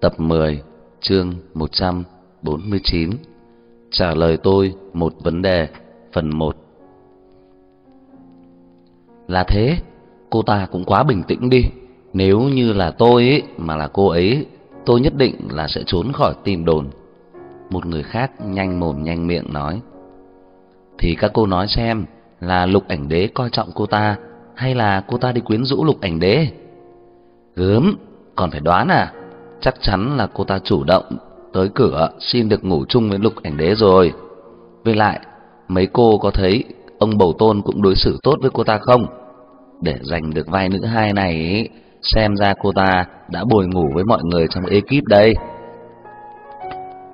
Tập 10, chương 149. Trả lời tôi một vấn đề, phần 1. Là thế, cô ta cũng quá bình tĩnh đi. Nếu như là tôi ấy mà là cô ấy, tôi nhất định là sẽ trốn khỏi tìm đồn. Một người khác nhanh mồm nhanh miệng nói. Thì các cô nói xem, là Lục Ảnh Đế coi trọng cô ta hay là cô ta đi quyến rũ Lục Ảnh Đế? Gớm, còn phải đoán à? Chắc chắn là cô ta chủ động tới cửa xin được ngủ chung với Lục Ảnh Đế rồi. Với lại, mấy cô có thấy ông Bầu Tôn cũng đối xử tốt với cô ta không? Để giành được vai nữ hai này, xem ra cô ta đã bồi ngủ với mọi người trong ekip đây.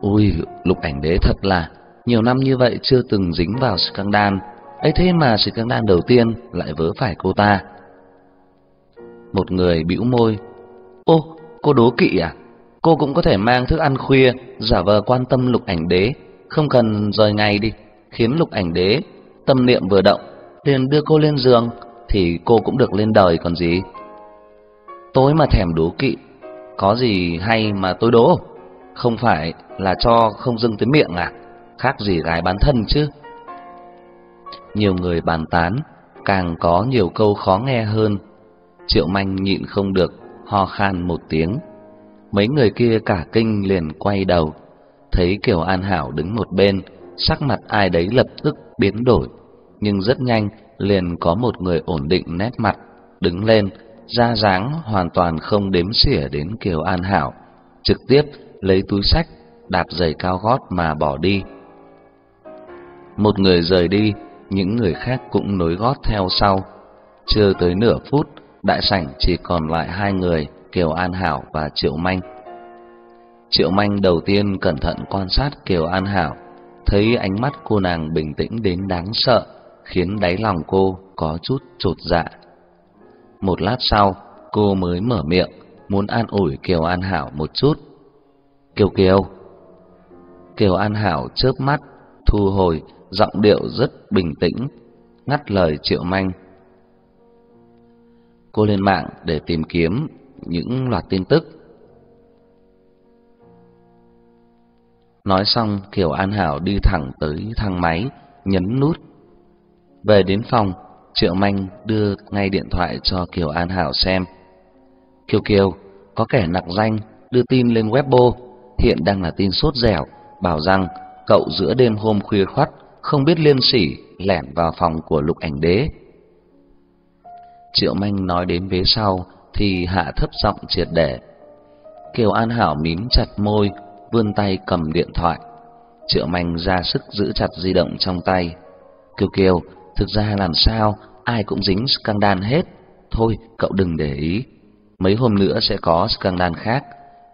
Ui, Lục Ảnh Đế thật là nhiều năm như vậy chưa từng dính vào scandal, ấy thế mà scandal đầu tiên lại vớ phải cô ta. Một người bĩu môi, "Ô, Cô đố kỵ à? Cô cũng có thể mang thức ăn khuya, giả vờ quan tâm lục ảnh đế, không cần rời ngày đi, khiến lục ảnh đế tâm niệm vừa động, liền đưa cô lên giường, thì cô cũng được lên đời còn gì. tối mà thèm đố kỵ, có gì hay mà tôi đố? Không phải là cho không dưng tới miệng à? Khác gì gái bán thân chứ? Nhiều người bàn tán, càng có nhiều câu khó nghe hơn. Triệu Manh nhịn không được ho khan một tiếng. Mấy người kia cả kinh liền quay đầu, thấy Kiều An Hảo đứng một bên, sắc mặt ai đấy lập tức biến đổi, nhưng rất nhanh liền có một người ổn định nét mặt, đứng lên, ra dáng hoàn toàn không đếm xỉa đến Kiều An Hảo, trực tiếp lấy túi sách, đạp giày cao gót mà bỏ đi. Một người rời đi, những người khác cũng nối gót theo sau. Chưa tới nửa phút, đại sảnh chỉ còn lại hai người, Kiều An Hảo và Triệu Manh. Triệu Manh đầu tiên cẩn thận quan sát Kiều An Hảo, thấy ánh mắt cô nàng bình tĩnh đến đáng sợ, khiến đáy lòng cô có chút chột dạ. Một lát sau, cô mới mở miệng, muốn an ủi Kiều An Hảo một chút. "Kiều Kiều." Kiều An Hảo chớp mắt, thu hồi, giọng điệu rất bình tĩnh, ngắt lời Triệu Manh cô lên mạng để tìm kiếm những loạt tin tức. Nói xong, Kiều An Hảo đi thẳng tới thang máy, nhấn nút. Về đến phòng, Triệu Manh đưa ngay điện thoại cho Kiều An Hảo xem. Kiều Kiều, có kẻ nặc danh đưa tin lên Weibo, hiện đang là tin sốt dẻo, bảo rằng cậu giữa đêm hôm khuya khoắt không biết liên sỉ lẻn vào phòng của Lục Ảnh Đế Triệu Manh nói đến vế sau thì hạ thấp giọng triệt để. Kiều An Hảo mím chặt môi, vươn tay cầm điện thoại. Triệu Manh ra sức giữ chặt di động trong tay. Kiều Kiều, thực ra làm sao, ai cũng dính scandal hết. Thôi, cậu đừng để ý. Mấy hôm nữa sẽ có scandal khác,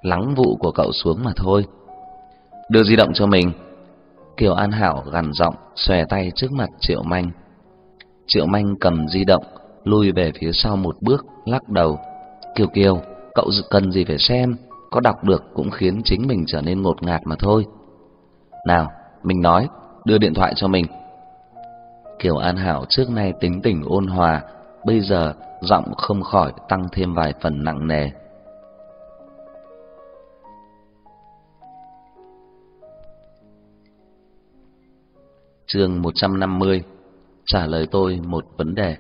lắng vụ của cậu xuống mà thôi. Đưa di động cho mình. Kiều An Hảo gằn giọng, xòe tay trước mặt Triệu Manh. Triệu Manh cầm di động, lùi về phía sau một bước, lắc đầu. Kiều Kiều, cậu cần gì phải xem, có đọc được cũng khiến chính mình trở nên ngột ngạt mà thôi. Nào, mình nói, đưa điện thoại cho mình. Kiều An Hảo trước nay tính tình ôn hòa, bây giờ giọng không khỏi tăng thêm vài phần nặng nề. Chương 150 Trả lời tôi một vấn đề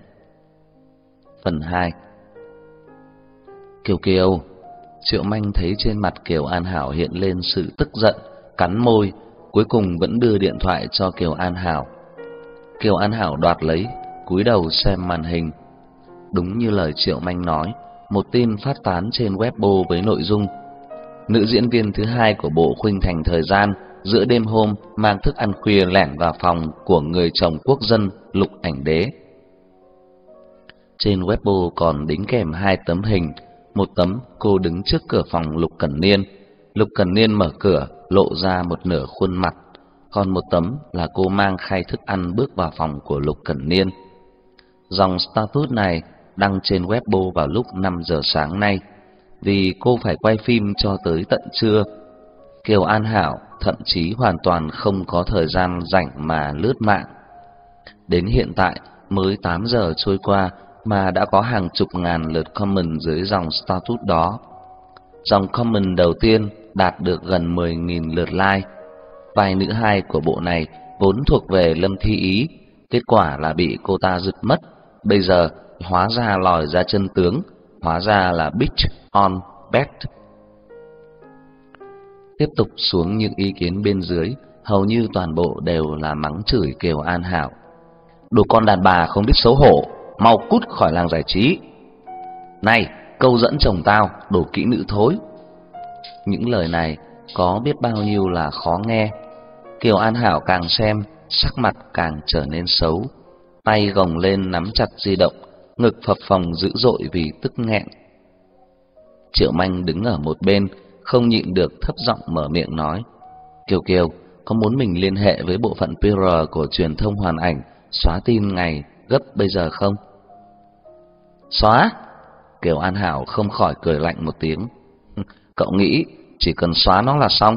Phần 2 Kiều Kiều Triệu Manh thấy trên mặt Kiều An Hảo hiện lên sự tức giận, cắn môi, cuối cùng vẫn đưa điện thoại cho Kiều An Hảo. Kiều An Hảo đoạt lấy, cúi đầu xem màn hình. Đúng như lời Triệu Manh nói, một tin phát tán trên Weibo với nội dung Nữ diễn viên thứ hai của bộ khuynh thành thời gian giữa đêm hôm mang thức ăn khuya lẻn vào phòng của người chồng quốc dân Lục Ảnh Đế trên Weibo còn đính kèm hai tấm hình, một tấm cô đứng trước cửa phòng Lục Cẩn Niên. Lục Cẩn Niên mở cửa, lộ ra một nửa khuôn mặt, còn một tấm là cô mang khay thức ăn bước vào phòng của Lục Cẩn Niên. Dòng status này đăng trên Weibo vào lúc 5 giờ sáng nay, vì cô phải quay phim cho tới tận trưa. Kiều An Hảo thậm chí hoàn toàn không có thời gian rảnh mà lướt mạng. Đến hiện tại mới 8 giờ trôi qua mà đã có hàng chục ngàn lượt comment dưới dòng status đó. dòng comment đầu tiên đạt được gần 10.000 lượt like. Vai nữ hai của bộ này vốn thuộc về Lâm Thi Ý, kết quả là bị cô ta giật mất. Bây giờ hóa ra lòi ra chân tướng, hóa ra là bitch on bet. Tiếp tục xuống những ý kiến bên dưới, hầu như toàn bộ đều là mắng chửi Kiều An Hảo. Đồ con đàn bà không biết xấu hổ, mau cút khỏi làng giải trí. Này, câu dẫn chồng tao, đồ kỹ nữ thối. Những lời này có biết bao nhiêu là khó nghe. Kiều An Hảo càng xem, sắc mặt càng trở nên xấu, tay gồng lên nắm chặt di động, ngực phập phồng dữ dội vì tức nghẹn. Triệu Manh đứng ở một bên, không nhịn được thấp giọng mở miệng nói: "Kiều Kiều, có muốn mình liên hệ với bộ phận PR của truyền thông hoàn ảnh xóa tin ngày gấp bây giờ không?" "Xóa?" Kiều An Hảo không khỏi cười lạnh một tiếng. Cậu nghĩ chỉ cần xóa nó là xong?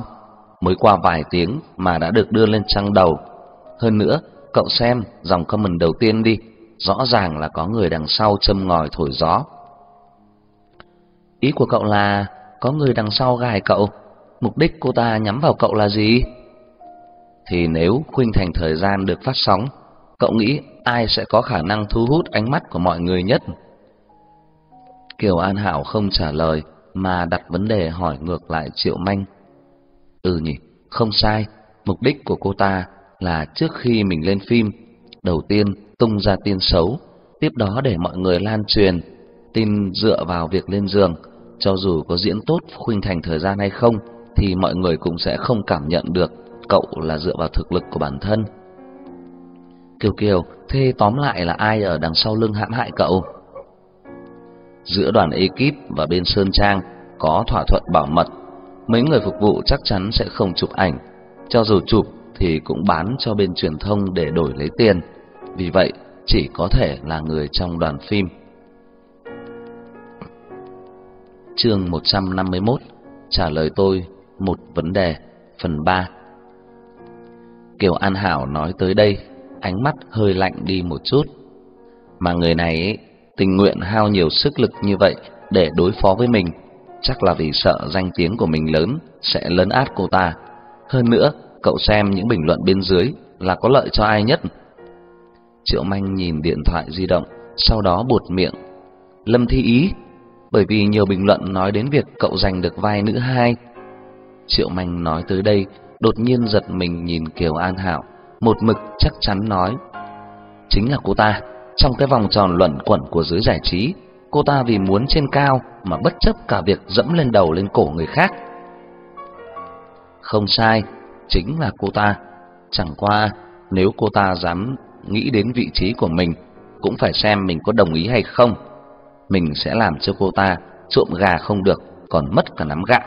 Mới qua vài tiếng mà đã được đưa lên trang đầu. Hơn nữa, cậu xem dòng comment đầu tiên đi, rõ ràng là có người đằng sau châm ngòi thổi gió. Ý của cậu là có người đằng sau gài cậu, mục đích cô ta nhắm vào cậu là gì? Thì nếu khuynh thành thời gian được phát sóng, cậu nghĩ ai sẽ có khả năng thu hút ánh mắt của mọi người nhất? Kiều An Hảo không trả lời mà đặt vấn đề hỏi ngược lại Triệu Manh. Ừ nhỉ, không sai, mục đích của cô ta là trước khi mình lên phim, đầu tiên tung ra tin xấu, tiếp đó để mọi người lan truyền tin dựa vào việc lên giường, cho dù có diễn tốt khuynh thành thời gian hay không thì mọi người cũng sẽ không cảm nhận được cậu là dựa vào thực lực của bản thân. Kiều Kiều, thế tóm lại là ai ở đằng sau lưng hãm hại cậu? Giữa đoàn ekip và bên Sơn Trang có thỏa thuận bảo mật. Mấy người phục vụ chắc chắn sẽ không chụp ảnh, cho dù chụp thì cũng bán cho bên truyền thông để đổi lấy tiền. Vì vậy, chỉ có thể là người trong đoàn phim. Chương 151: Trả lời tôi một vấn đề, phần 3. Kiều An Hảo nói tới đây, ánh mắt hơi lạnh đi một chút. Mà người này ấy, tình nguyện hao nhiều sức lực như vậy để đối phó với mình, chắc là vì sợ danh tiếng của mình lớn sẽ lấn át cô ta. Hơn nữa, cậu xem những bình luận bên dưới là có lợi cho ai nhất. Triệu Manh nhìn điện thoại di động, sau đó buột miệng. Lâm Thi Ý, bởi vì nhiều bình luận nói đến việc cậu giành được vai nữ hai. Triệu Manh nói tới đây, đột nhiên giật mình nhìn Kiều An Hảo, một mực chắc chắn nói. Chính là cô ta. Trong cái vòng tròn luẩn quẩn của giới giải trí, cô ta vì muốn trên cao mà bất chấp cả việc dẫm lên đầu lên cổ người khác. Không sai, chính là cô ta. Chẳng qua nếu cô ta dám nghĩ đến vị trí của mình, cũng phải xem mình có đồng ý hay không. Mình sẽ làm cho cô ta trộm gà không được, còn mất cả nắm gạo.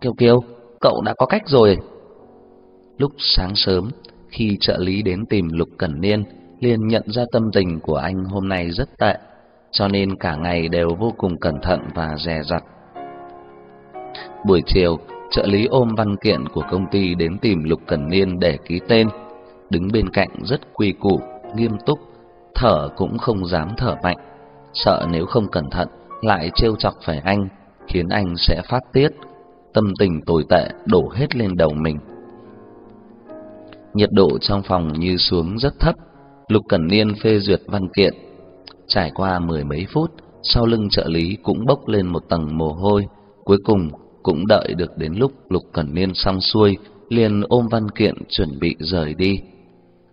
Kiều Kiều, cậu đã có cách rồi. Lúc sáng sớm, khi trợ lý đến tìm Lục Cẩn Niên, liền nhận ra tâm tình của anh hôm nay rất tệ, cho nên cả ngày đều vô cùng cẩn thận và dè dặt. Buổi chiều, trợ lý ôm văn kiện của công ty đến tìm Lục Cẩn Niên để ký tên, đứng bên cạnh rất quy củ, nghiêm túc, thở cũng không dám thở mạnh, sợ nếu không cẩn thận lại trêu chọc phải anh, khiến anh sẽ phát tiết, tâm tình tồi tệ đổ hết lên đầu mình. Nhiệt độ trong phòng như xuống rất thấp, Lục Cẩn Niên phê duyệt văn kiện. Trải qua mười mấy phút, sau lưng trợ lý cũng bốc lên một tầng mồ hôi, cuối cùng cũng đợi được đến lúc Lục Cẩn Niên xong xuôi, liền ôm văn kiện chuẩn bị rời đi.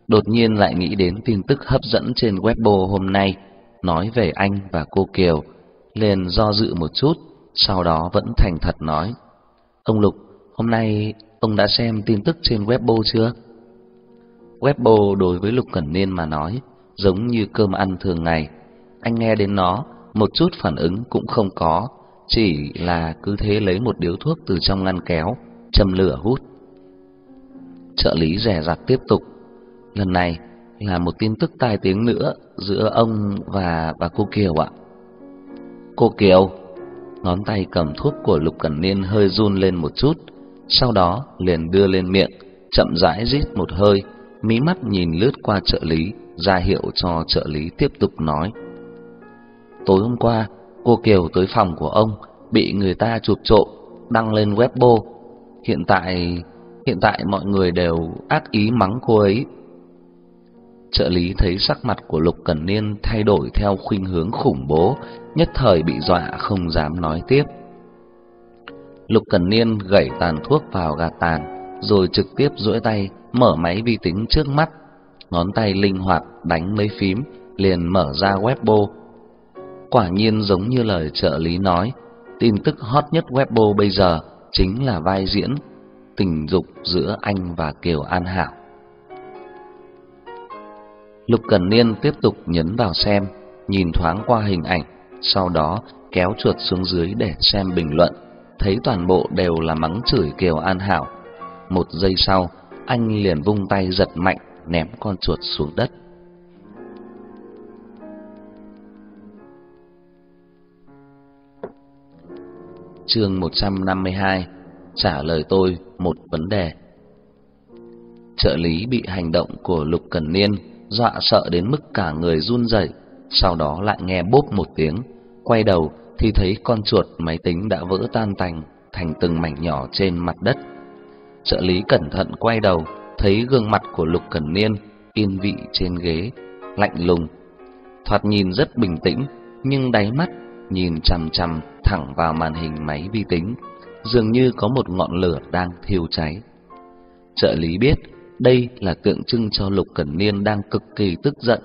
Đột nhiên lại nghĩ đến tin tức hấp dẫn trên Weibo hôm nay, nói về anh và cô Kiều, liền do dự một chút, sau đó vẫn thành thật nói: "Ông Lục, hôm nay ông đã xem tin tức trên Weibo chưa?" Weibo đối với Lục Cẩn Niên mà nói giống như cơm ăn thường ngày. Anh nghe đến nó, một chút phản ứng cũng không có, chỉ là cứ thế lấy một điếu thuốc từ trong ngăn kéo, châm lửa hút. Trợ lý rẻ rặt tiếp tục. Lần này là một tin tức tai tiếng nữa giữa ông và bà cô Kiều ạ. Cô Kiều, ngón tay cầm thuốc của Lục Cẩn Niên hơi run lên một chút, sau đó liền đưa lên miệng, chậm rãi rít một hơi mí mắt nhìn lướt qua trợ lý, ra hiệu cho trợ lý tiếp tục nói. Tối hôm qua, cô Kiều tới phòng của ông, bị người ta chụp trộm đăng lên Weibo. Hiện tại hiện tại mọi người đều ác ý mắng cô ấy. Trợ lý thấy sắc mặt của Lục Cẩn Niên thay đổi theo khuynh hướng khủng bố, nhất thời bị dọa không dám nói tiếp. Lục Cẩn Niên gẩy tàn thuốc vào gạt tàn, rồi trực tiếp duỗi tay mở máy vi tính trước mắt, ngón tay linh hoạt đánh mấy phím, liền mở ra Weibo. Quả nhiên giống như lời trợ lý nói, tin tức hot nhất Weibo bây giờ chính là vai diễn tình dục giữa anh và Kiều An Hạo. Lục Cẩn Niên tiếp tục nhấn vào xem, nhìn thoáng qua hình ảnh, sau đó kéo chuột xuống dưới để xem bình luận, thấy toàn bộ đều là mắng chửi Kiều An Hảo. Một giây sau, anh liền vung tay giật mạnh ném con chuột xuống đất. Chương 152 trả lời tôi một vấn đề. Trợ lý bị hành động của Lục Cần Niên dọa sợ đến mức cả người run rẩy, sau đó lại nghe bốp một tiếng, quay đầu thì thấy con chuột máy tính đã vỡ tan tành thành từng mảnh nhỏ trên mặt đất. Trợ lý cẩn thận quay đầu, thấy gương mặt của Lục cẩn Niên yên vị trên ghế, lạnh lùng. Thoạt nhìn rất bình tĩnh, nhưng đáy mắt nhìn chằm chằm thẳng vào màn hình máy vi tính, dường như có một ngọn lửa đang thiêu cháy. Trợ lý biết đây là tượng trưng cho Lục Cẩn Niên đang cực kỳ tức giận.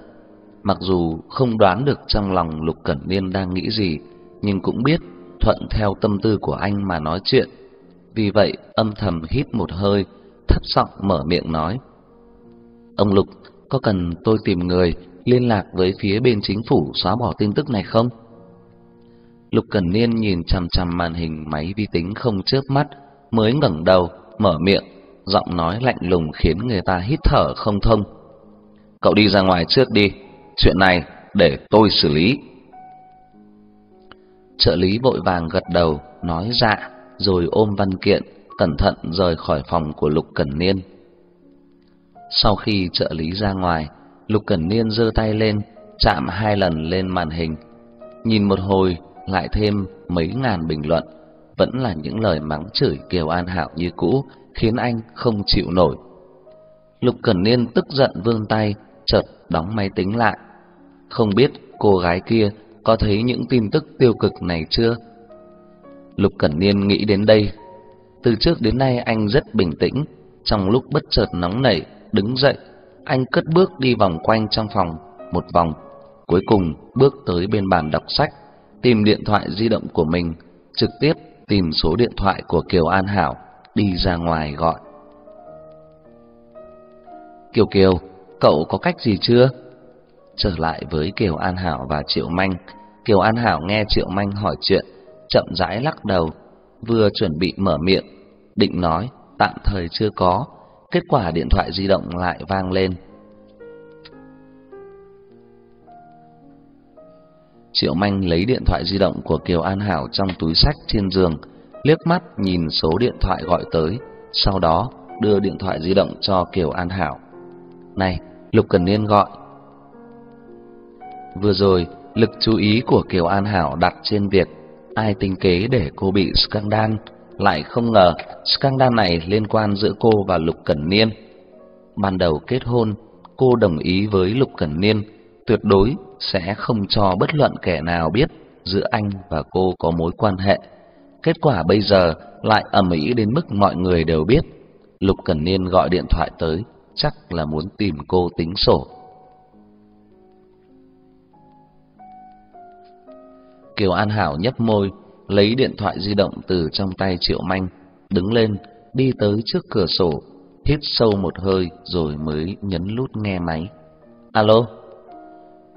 Mặc dù không đoán được trong lòng Lục Cẩn Niên đang nghĩ gì, nhưng cũng biết thuận theo tâm tư của anh mà nói chuyện. Vì vậy, âm thầm hít một hơi, thấp giọng mở miệng nói: "Ông Lục, có cần tôi tìm người liên lạc với phía bên chính phủ xóa bỏ tin tức này không?" Lục Cẩn Niên nhìn chằm chằm màn hình máy vi tính không chớp mắt, mới ngẩng đầu, mở miệng, giọng nói lạnh lùng khiến người ta hít thở không thông. "Cậu đi ra ngoài trước đi, chuyện này để tôi xử lý." Trợ lý vội vàng gật đầu, nói dạ, rồi ôm văn kiện, cẩn thận rời khỏi phòng của Lục Cẩn Niên. Sau khi trợ lý ra ngoài, Lục Cẩn Niên giơ tay lên, chạm hai lần lên màn hình, nhìn một hồi lại thêm mấy ngàn bình luận, vẫn là những lời mắng chửi Kiều An Hạo như cũ, khiến anh không chịu nổi. Lục Cẩn Niên tức giận vươn tay, chợt đóng máy tính lại. Không biết cô gái kia có thấy những tin tức tiêu cực này chưa? Lục Cẩn Niên nghĩ đến đây. Từ trước đến nay anh rất bình tĩnh, trong lúc bất chợt nóng nảy, đứng dậy, anh cất bước đi vòng quanh trong phòng một vòng, cuối cùng bước tới bên bàn đọc sách, tìm điện thoại di động của mình, trực tiếp tìm số điện thoại của Kiều An Hảo, đi ra ngoài gọi. Kiều Kiều, cậu có cách gì chưa? Trở lại với Kiều An Hảo và Triệu Manh, Kiều An Hảo nghe Triệu Manh hỏi chuyện, chậm rãi lắc đầu, vừa chuẩn bị mở miệng, định nói tạm thời chưa có, kết quả điện thoại di động lại vang lên. Triệu Manh lấy điện thoại di động của Kiều An Hảo trong túi sách trên giường, liếc mắt nhìn số điện thoại gọi tới, sau đó đưa điện thoại di động cho Kiều An Hảo. "Này, Lục Cần Niên gọi." Vừa rồi, lực chú ý của Kiều An Hảo đặt trên việc ai tính kế để cô bị scandal, lại không ngờ scandal này liên quan giữa cô và Lục Cẩn Niên. Ban đầu kết hôn, cô đồng ý với Lục Cẩn Niên tuyệt đối sẽ không cho bất luận kẻ nào biết giữa anh và cô có mối quan hệ. Kết quả bây giờ lại ầm ĩ đến mức mọi người đều biết. Lục Cẩn Niên gọi điện thoại tới, chắc là muốn tìm cô tính sổ. Kiều An Hảo nhấp môi, lấy điện thoại di động từ trong tay Triệu Manh, đứng lên, đi tới trước cửa sổ, hít sâu một hơi rồi mới nhấn nút nghe máy. Alo?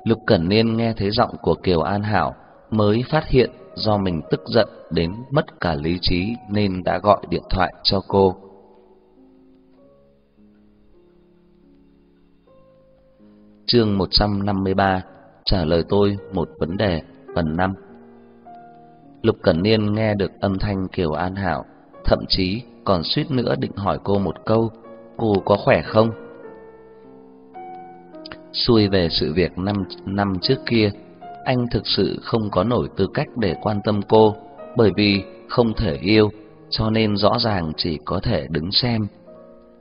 Lục Cẩn Niên nghe thấy giọng của Kiều An Hảo mới phát hiện do mình tức giận đến mất cả lý trí nên đã gọi điện thoại cho cô. Chương 153 Trả lời tôi một vấn đề phần 5 Lục Cẩn Niên nghe được âm thanh Kiều An Hảo Thậm chí còn suýt nữa định hỏi cô một câu Cô có khỏe không? Xuôi về sự việc năm năm trước kia, anh thực sự không có nổi tư cách để quan tâm cô, bởi vì không thể yêu, cho nên rõ ràng chỉ có thể đứng xem.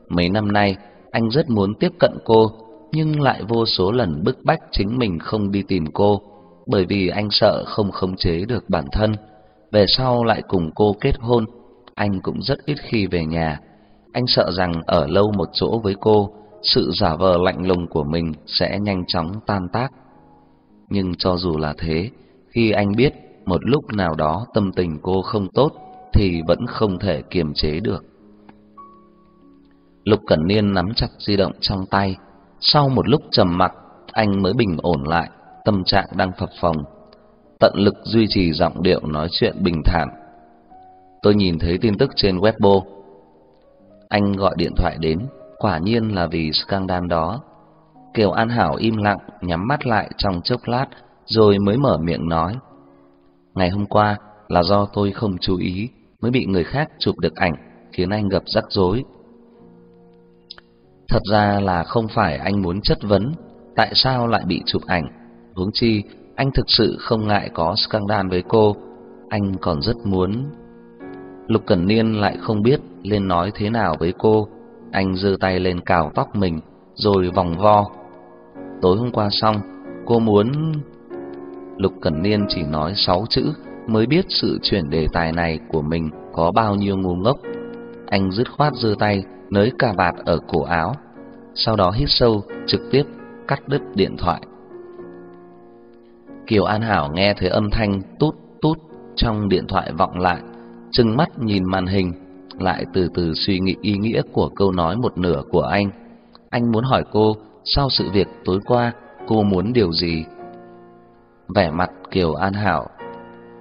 Mấy năm nay, anh rất muốn tiếp cận cô, nhưng lại vô số lần bức bách chính mình không đi tìm cô, bởi vì anh sợ không khống chế được bản thân. Về sau lại cùng cô kết hôn, anh cũng rất ít khi về nhà. Anh sợ rằng ở lâu một chỗ với cô, sự giả vờ lạnh lùng của mình sẽ nhanh chóng tan tác. Nhưng cho dù là thế, khi anh biết một lúc nào đó tâm tình cô không tốt thì vẫn không thể kiềm chế được. Lục Cẩn Niên nắm chặt di động trong tay, sau một lúc trầm mặc, anh mới bình ổn lại, tâm trạng đang phập phồng, tận lực duy trì giọng điệu nói chuyện bình thản. Tôi nhìn thấy tin tức trên Weibo. Anh gọi điện thoại đến, quả nhiên là vì scandal đó. Kiều An Hảo im lặng, nhắm mắt lại trong chốc lát, rồi mới mở miệng nói. Ngày hôm qua là do tôi không chú ý, mới bị người khác chụp được ảnh, khiến anh gặp rắc rối. Thật ra là không phải anh muốn chất vấn, tại sao lại bị chụp ảnh, huống chi anh thực sự không ngại có scandal với cô, anh còn rất muốn. Lục Cẩn Niên lại không biết nên nói thế nào với cô, anh giơ tay lên cào tóc mình, rồi vòng vo. Tối hôm qua xong, cô muốn... Lục Cẩn Niên chỉ nói sáu chữ mới biết sự chuyển đề tài này của mình có bao nhiêu ngu ngốc. Anh dứt khoát giơ tay nới cà vạt ở cổ áo, sau đó hít sâu, trực tiếp cắt đứt điện thoại. Kiều An Hảo nghe thấy âm thanh tút tút trong điện thoại vọng lại, trừng mắt nhìn màn hình, lại từ từ suy nghĩ ý nghĩa của câu nói một nửa của anh. Anh muốn hỏi cô, sau sự việc tối qua, cô muốn điều gì? Vẻ mặt Kiều An Hảo,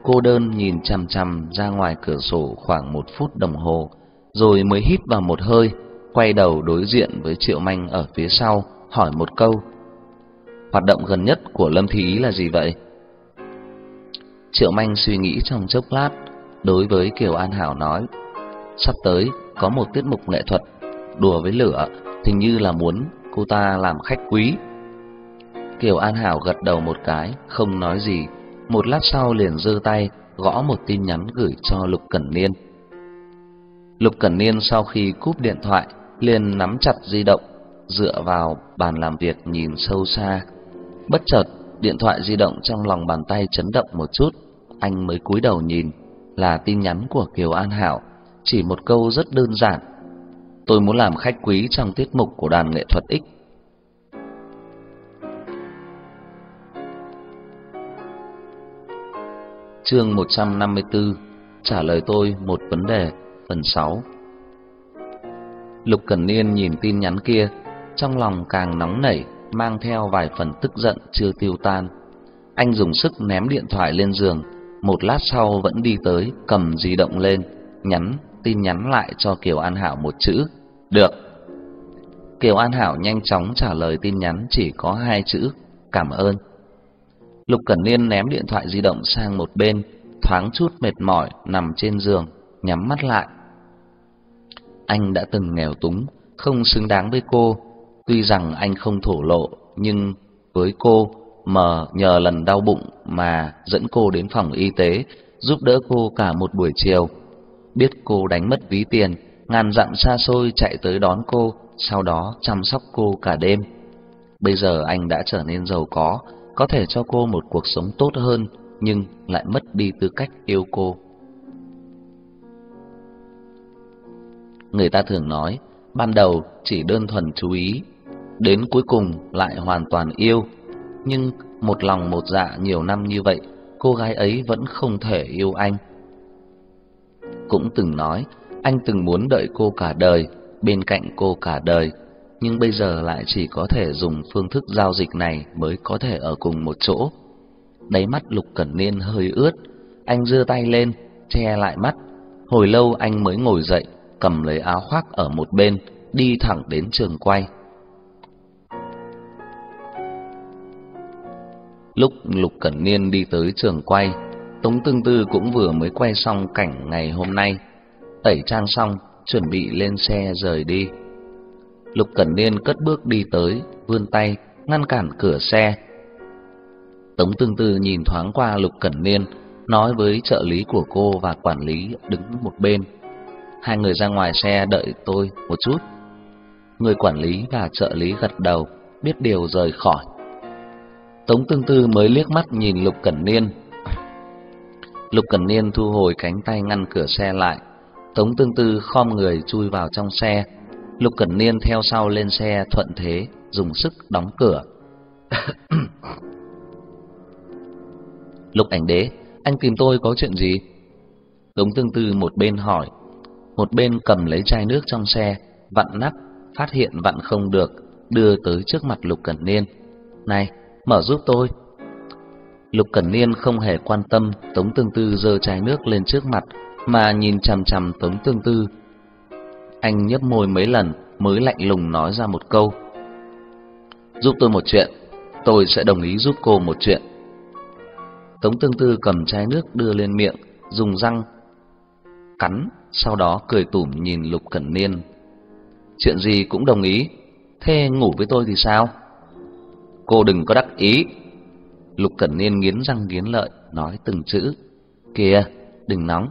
cô đơn nhìn chằm chằm ra ngoài cửa sổ khoảng một phút đồng hồ, rồi mới hít vào một hơi, quay đầu đối diện với Triệu Manh ở phía sau, hỏi một câu. Hoạt động gần nhất của Lâm Thi Ý là gì vậy? Triệu Manh suy nghĩ trong chốc lát, đối với Kiều An Hảo nói, sắp tới có một tiết mục nghệ thuật đùa với lửa, hình như là muốn cô ta làm khách quý. Kiều An Hảo gật đầu một cái, không nói gì, một lát sau liền giơ tay gõ một tin nhắn gửi cho Lục Cẩn Niên. Lục Cẩn Niên sau khi cúp điện thoại liền nắm chặt di động, dựa vào bàn làm việc nhìn sâu xa. Bất chợt, điện thoại di động trong lòng bàn tay chấn động một chút, anh mới cúi đầu nhìn, là tin nhắn của Kiều An Hảo, chỉ một câu rất đơn giản. Tôi muốn làm khách quý trong tiết mục của đoàn nghệ thuật X. Chương 154: Trả lời tôi một vấn đề, phần 6. Lục Cẩn Niên nhìn tin nhắn kia, trong lòng càng nóng nảy, mang theo vài phần tức giận chưa tiêu tan. Anh dùng sức ném điện thoại lên giường, một lát sau vẫn đi tới, cầm di động lên, nhắn tin nhắn lại cho Kiều An Hảo một chữ, "Được." Kiều An Hảo nhanh chóng trả lời tin nhắn chỉ có hai chữ, "Cảm ơn." Lục Cẩn Niên ném điện thoại di động sang một bên, thoáng chút mệt mỏi nằm trên giường, nhắm mắt lại. Anh đã từng nghèo túng, không xứng đáng với cô, tuy rằng anh không thổ lộ, nhưng với cô mà nhờ lần đau bụng mà dẫn cô đến phòng y tế, giúp đỡ cô cả một buổi chiều. Biết cô đánh mất ví tiền, ngàn dặm xa xôi chạy tới đón cô, sau đó chăm sóc cô cả đêm. Bây giờ anh đã trở nên giàu có, có thể cho cô một cuộc sống tốt hơn, nhưng lại mất đi tư cách yêu cô. Người ta thường nói, ban đầu chỉ đơn thuần chú ý, đến cuối cùng lại hoàn toàn yêu. Nhưng một lòng một dạ nhiều năm như vậy, cô gái ấy vẫn không thể yêu anh. Cũng từng nói, anh từng muốn đợi cô cả đời, bên cạnh cô cả đời, nhưng bây giờ lại chỉ có thể dùng phương thức giao dịch này mới có thể ở cùng một chỗ. Đáy mắt Lục Cẩn Niên hơi ướt, anh giơ tay lên, che lại mắt. Hồi lâu anh mới ngồi dậy, cầm lấy áo khoác ở một bên, đi thẳng đến trường quay. Lúc Lục Cẩn Niên đi tới trường quay, Tống Tương Tư cũng vừa mới quay xong cảnh ngày hôm nay, tẩy trang xong, chuẩn bị lên xe rời đi. Lục Cẩn Niên cất bước đi tới, vươn tay ngăn cản cửa xe. Tống Tương Tư nhìn thoáng qua Lục Cẩn Niên, nói với trợ lý của cô và quản lý đứng một bên. Hai người ra ngoài xe đợi tôi một chút. Người quản lý và trợ lý gật đầu, biết điều rời khỏi. Tống Tương Tư mới liếc mắt nhìn Lục Cẩn Niên. Lục Cẩn Niên thu hồi cánh tay ngăn cửa xe lại. Tống Tương Tư khom người chui vào trong xe. Lục Cẩn Niên theo sau lên xe thuận thế, dùng sức đóng cửa. Lục Ảnh Đế, anh tìm tôi có chuyện gì? Tống Tương Tư một bên hỏi, một bên cầm lấy chai nước trong xe, vặn nắp, phát hiện vặn không được, đưa tới trước mặt Lục Cẩn Niên. "Này, mở giúp tôi." Lục Cẩn Niên không hề quan tâm Tống Tương Tư giơ chai nước lên trước mặt, mà nhìn chằm chằm Tống Tương Tư. Anh nhếch môi mấy lần mới lạnh lùng nói ra một câu: "Giúp tôi một chuyện, tôi sẽ đồng ý giúp cô một chuyện." Tống Tương Tư cầm chai nước đưa lên miệng, dùng răng cắn, sau đó cười tủm nhìn Lục Cẩn Niên. Chuyện gì cũng đồng ý, thế ngủ với tôi thì sao? Cô đừng có đắc ý. Lục Cẩn Niên nghiến răng nghiến lợi, nói từng chữ. Kìa, đừng nóng,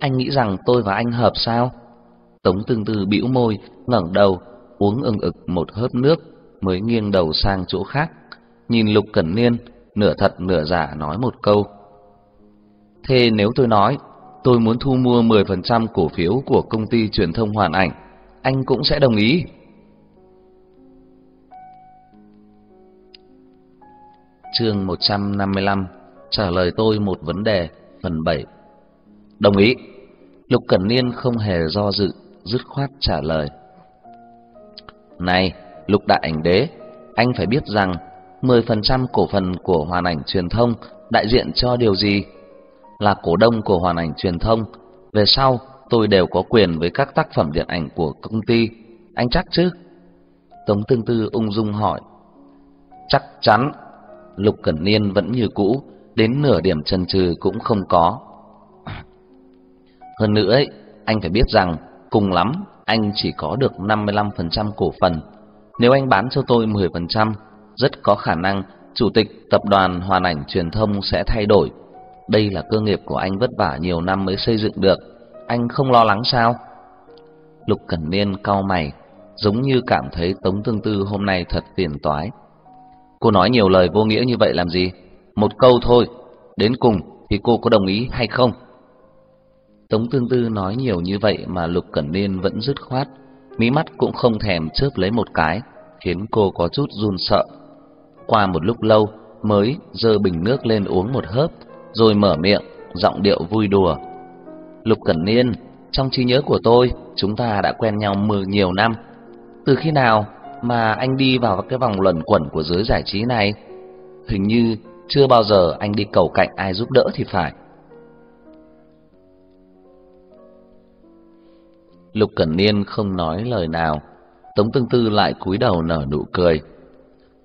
anh nghĩ rằng tôi và anh hợp sao? Tống Tương Tư bĩu môi, ngẩng đầu, uống ưng ực một hớp nước, mới nghiêng đầu sang chỗ khác, nhìn Lục Cẩn Niên, nửa thật nửa giả nói một câu. Thế nếu tôi nói, tôi muốn thu mua 10% cổ phiếu của công ty truyền thông Hoàn Ảnh, anh cũng sẽ đồng ý. Chương 155 Trả lời tôi một vấn đề, Phần 7 Đồng ý. Lục Cẩn Niên không hề do dự, Dứt khoát trả lời. Này, Lục Đại Ảnh Đế, Anh phải biết rằng 10% cổ phần của Hoàn Ảnh Truyền thông Đại diện cho điều gì? Là cổ đông của Hoàn Ảnh Truyền thông, Về sau tôi đều có quyền với các tác phẩm điện ảnh của công ty. Anh chắc chứ? Tống Tương Tư ung dung hỏi. Chắc chắn. Lục Cẩn Niên vẫn như cũ, đến nửa điểm chần chừ cũng không có. Hơn nữa ấy, anh phải biết rằng cùng lắm anh chỉ có được 55% cổ phần. Nếu anh bán cho tôi 10%, rất có khả năng chủ tịch tập đoàn Hoàn Ảnh Truyền thông sẽ thay đổi. Đây là cơ nghiệp của anh vất vả nhiều năm mới xây dựng được, anh không lo lắng sao? Lục Cẩn Niên cau mày, giống như cảm thấy Tống Tương Tư hôm nay thật phiền toái. Cô nói nhiều lời vô nghĩa như vậy làm gì? Một câu thôi, đến cùng thì cô có đồng ý hay không? Tống Tương Tư nói nhiều như vậy mà Lục Cẩn Niên vẫn dứt khoát, mí mắt cũng không thèm chớp lấy một cái, khiến cô có chút run sợ. Qua một lúc lâu mới dơ bình nước lên uống một hớp, rồi mở miệng, giọng điệu vui đùa. Lục Cẩn Niên, trong trí nhớ của tôi, chúng ta đã quen nhau mười nhiều năm. Từ khi nào mà anh đi vào cái vòng luẩn quẩn của giới giải trí này. Hình như chưa bao giờ anh đi cầu cạnh ai giúp đỡ thì phải. Lục Cẩn Niên không nói lời nào, Tống Tương Tư lại cúi đầu nở nụ cười.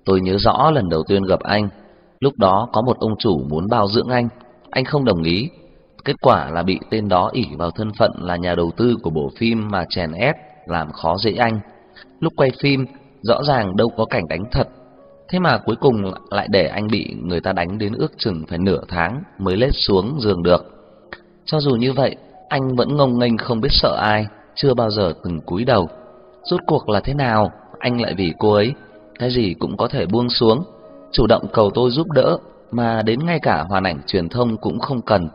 Tôi nhớ rõ lần đầu tiên gặp anh, lúc đó có một ông chủ muốn bao dưỡng anh, anh không đồng ý. Kết quả là bị tên đó ỷ vào thân phận là nhà đầu tư của bộ phim mà chèn ép, làm khó dễ anh. Lúc quay phim, rõ ràng đâu có cảnh đánh thật. Thế mà cuối cùng lại để anh bị người ta đánh đến ước chừng phải nửa tháng mới lết xuống giường được. Cho dù như vậy, anh vẫn ngông nghênh không biết sợ ai, chưa bao giờ từng cúi đầu. Rốt cuộc là thế nào, anh lại vì cô ấy, cái gì cũng có thể buông xuống, chủ động cầu tôi giúp đỡ, mà đến ngay cả hoàn ảnh truyền thông cũng không cần.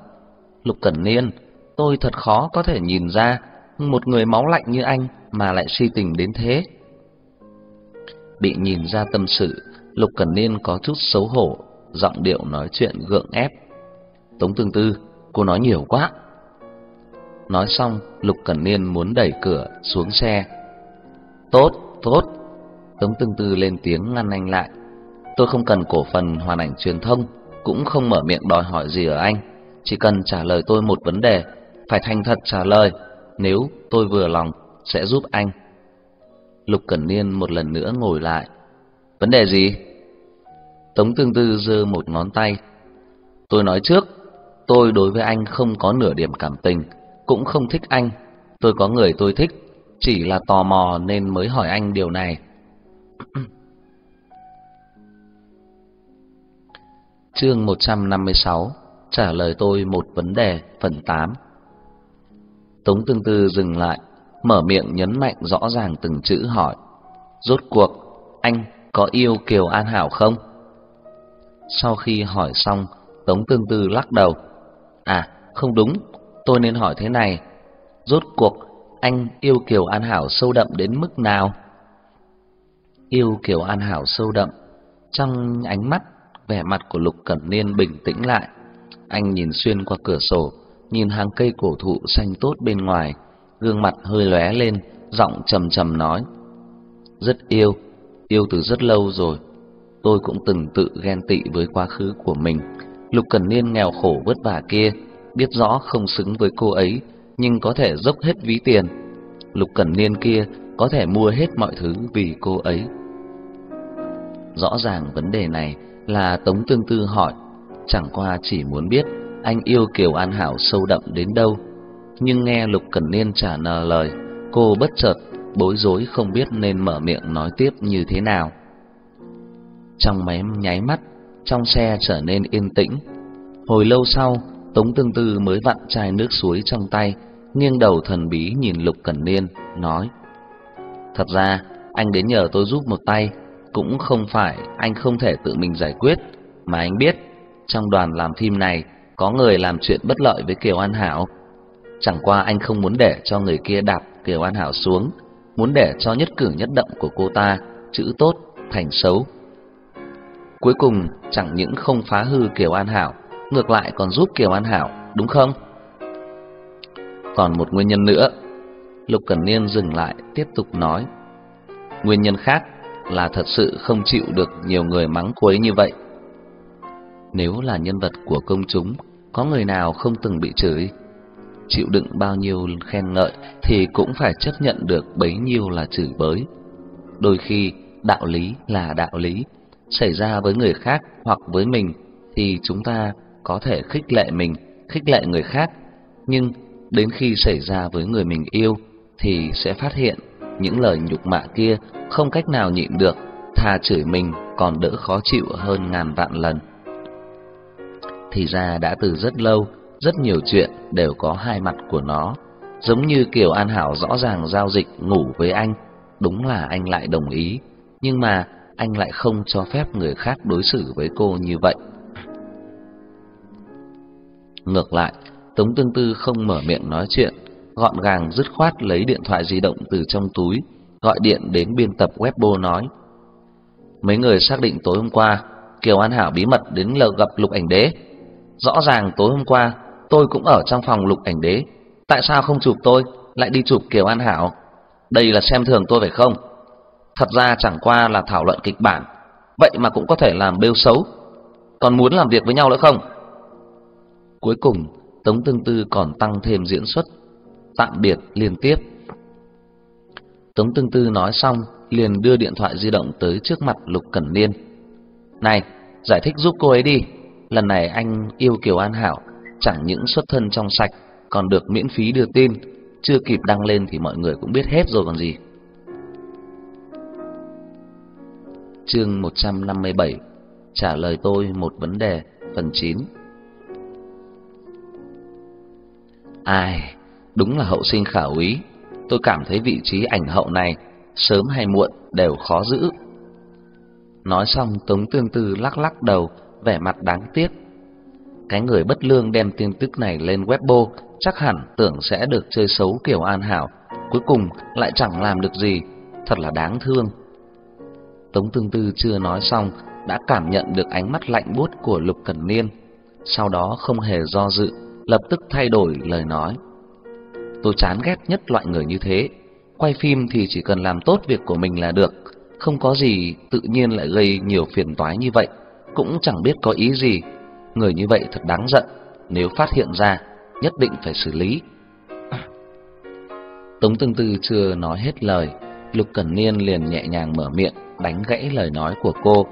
Lục Cẩn Niên, tôi thật khó có thể nhìn ra một người máu lạnh như anh mà lại si tình đến thế. Bị nhìn ra tâm sự, Lục Cẩn Niên có chút xấu hổ, giọng điệu nói chuyện gượng ép. Tống Tương Tư, cô nói nhiều quá. Nói xong, Lục Cẩn Niên muốn đẩy cửa xuống xe. Tốt, tốt. Tống Tương Tư lên tiếng ngăn anh lại. Tôi không cần cổ phần hoàn ảnh truyền thông, cũng không mở miệng đòi hỏi gì ở anh. Chỉ cần trả lời tôi một vấn đề, phải thành thật trả lời. Nếu tôi vừa lòng, sẽ giúp anh. Lục Cẩn Niên một lần nữa ngồi lại. Vấn đề gì? Tống Tương Tư giơ một ngón tay. Tôi nói trước, tôi đối với anh không có nửa điểm cảm tình, cũng không thích anh. Tôi có người tôi thích, chỉ là tò mò nên mới hỏi anh điều này. Chương 156 trả lời tôi một vấn đề phần 8. Tống Tương Tư dừng lại, mở miệng nhấn mạnh rõ ràng từng chữ hỏi: "Rốt cuộc anh có yêu Kiều An Hảo không?" Sau khi hỏi xong, Tống Tương Tư lắc đầu. "À, không đúng, tôi nên hỏi thế này, rốt cuộc anh yêu Kiều An Hảo sâu đậm đến mức nào?" Yêu Kiều An Hảo sâu đậm, trong ánh mắt, vẻ mặt của Lục Cẩn Niên bình tĩnh lại. Anh nhìn xuyên qua cửa sổ, nhìn hàng cây cổ thụ xanh tốt bên ngoài, gương mặt hơi lóe lên, giọng trầm trầm nói: "Rất yêu, yêu từ rất lâu rồi. Tôi cũng từng tự ghen tị với quá khứ của mình. Lục Cẩn Niên nghèo khổ vất vả kia, biết rõ không xứng với cô ấy, nhưng có thể dốc hết ví tiền. Lục Cẩn Niên kia có thể mua hết mọi thứ vì cô ấy." Rõ ràng vấn đề này là Tống Tương Tư hỏi, chẳng qua chỉ muốn biết anh yêu Kiều An Hảo sâu đậm đến đâu. Nhưng nghe Lục Cẩn Niên trả lời, cô bất chợt bối rối không biết nên mở miệng nói tiếp như thế nào. Trong mấy nháy mắt, trong xe trở nên yên tĩnh. Hồi lâu sau, Tống Tương Tư mới vặn chai nước suối trong tay, nghiêng đầu thần bí nhìn Lục Cẩn Niên, nói: "Thật ra, anh đến nhờ tôi giúp một tay, cũng không phải anh không thể tự mình giải quyết, mà anh biết, trong đoàn làm phim này có người làm chuyện bất lợi với Kiều An Hảo. Chẳng qua anh không muốn để cho người kia đạp Kiều An Hảo xuống, muốn để cho nhất cử nhất động của cô ta chữ tốt thành xấu. Cuối cùng chẳng những không phá hư Kiều An Hảo, ngược lại còn giúp Kiều An Hảo, đúng không? Còn một nguyên nhân nữa, Lục Cẩn Niên dừng lại tiếp tục nói. Nguyên nhân khác là thật sự không chịu được nhiều người mắng cô ấy như vậy. Nếu là nhân vật của công chúng, có người nào không từng bị chửi? Chịu đựng bao nhiêu khen ngợi thì cũng phải chấp nhận được bấy nhiêu là chửi bới. Đôi khi đạo lý là đạo lý, xảy ra với người khác hoặc với mình thì chúng ta có thể khích lệ mình, khích lệ người khác, nhưng đến khi xảy ra với người mình yêu thì sẽ phát hiện những lời nhục mạ kia không cách nào nhịn được, thà chửi mình còn đỡ khó chịu hơn ngàn vạn lần. Thì ra đã từ rất lâu, rất nhiều chuyện đều có hai mặt của nó. Giống như Kiều An Hảo rõ ràng giao dịch ngủ với anh, đúng là anh lại đồng ý, nhưng mà anh lại không cho phép người khác đối xử với cô như vậy. Ngược lại, Tống Tương Tư không mở miệng nói chuyện, gọn gàng dứt khoát lấy điện thoại di động từ trong túi, gọi điện đến biên tập Webbo nói: "Mấy người xác định tối hôm qua Kiều An Hảo bí mật đến lờ gặp Lục Ảnh Đế. Rõ ràng tối hôm qua tôi cũng ở trong phòng Lục Ảnh Đế, tại sao không chụp tôi, lại đi chụp Kiều An Hảo? Đây là xem thường tôi phải không? Thật ra chẳng qua là thảo luận kịch bản, vậy mà cũng có thể làm bêu xấu. Còn muốn làm việc với nhau nữa không?" Cuối cùng, Tống Tương Tư còn tăng thêm diễn xuất tạm biệt liên tiếp. Tống Tương Tư nói xong, liền đưa điện thoại di động tới trước mặt Lục Cẩn Niên. "Này, giải thích giúp cô ấy đi, lần này anh yêu Kiều An Hảo, chẳng những xuất thân trong sạch, còn được miễn phí đưa tin, chưa kịp đăng lên thì mọi người cũng biết hết rồi còn gì." Chương 157 Trả lời tôi một vấn đề Phần 9 Ai Đúng là hậu sinh khả úy, tôi cảm thấy vị trí ảnh hậu này sớm hay muộn đều khó giữ. Nói xong Tống Tương Tư lắc lắc đầu, vẻ mặt đáng tiếc. Cái người bất lương đem tin tức này lên Weibo chắc hẳn tưởng sẽ được chơi xấu kiểu an hảo, cuối cùng lại chẳng làm được gì, thật là đáng thương. Tống Tương Tư chưa nói xong đã cảm nhận được ánh mắt lạnh buốt của Lục Cẩn Niên, sau đó không hề do dự, lập tức thay đổi lời nói. Tôi chán ghét nhất loại người như thế. Quay phim thì chỉ cần làm tốt việc của mình là được, không có gì tự nhiên lại gây nhiều phiền toái như vậy, cũng chẳng biết có ý gì. Người như vậy thật đáng giận, nếu phát hiện ra, nhất định phải xử lý. Tống Tương Tư chưa nói hết lời, Lục Cẩn Niên liền nhẹ nhàng mở miệng, đánh gãy lời nói của cô.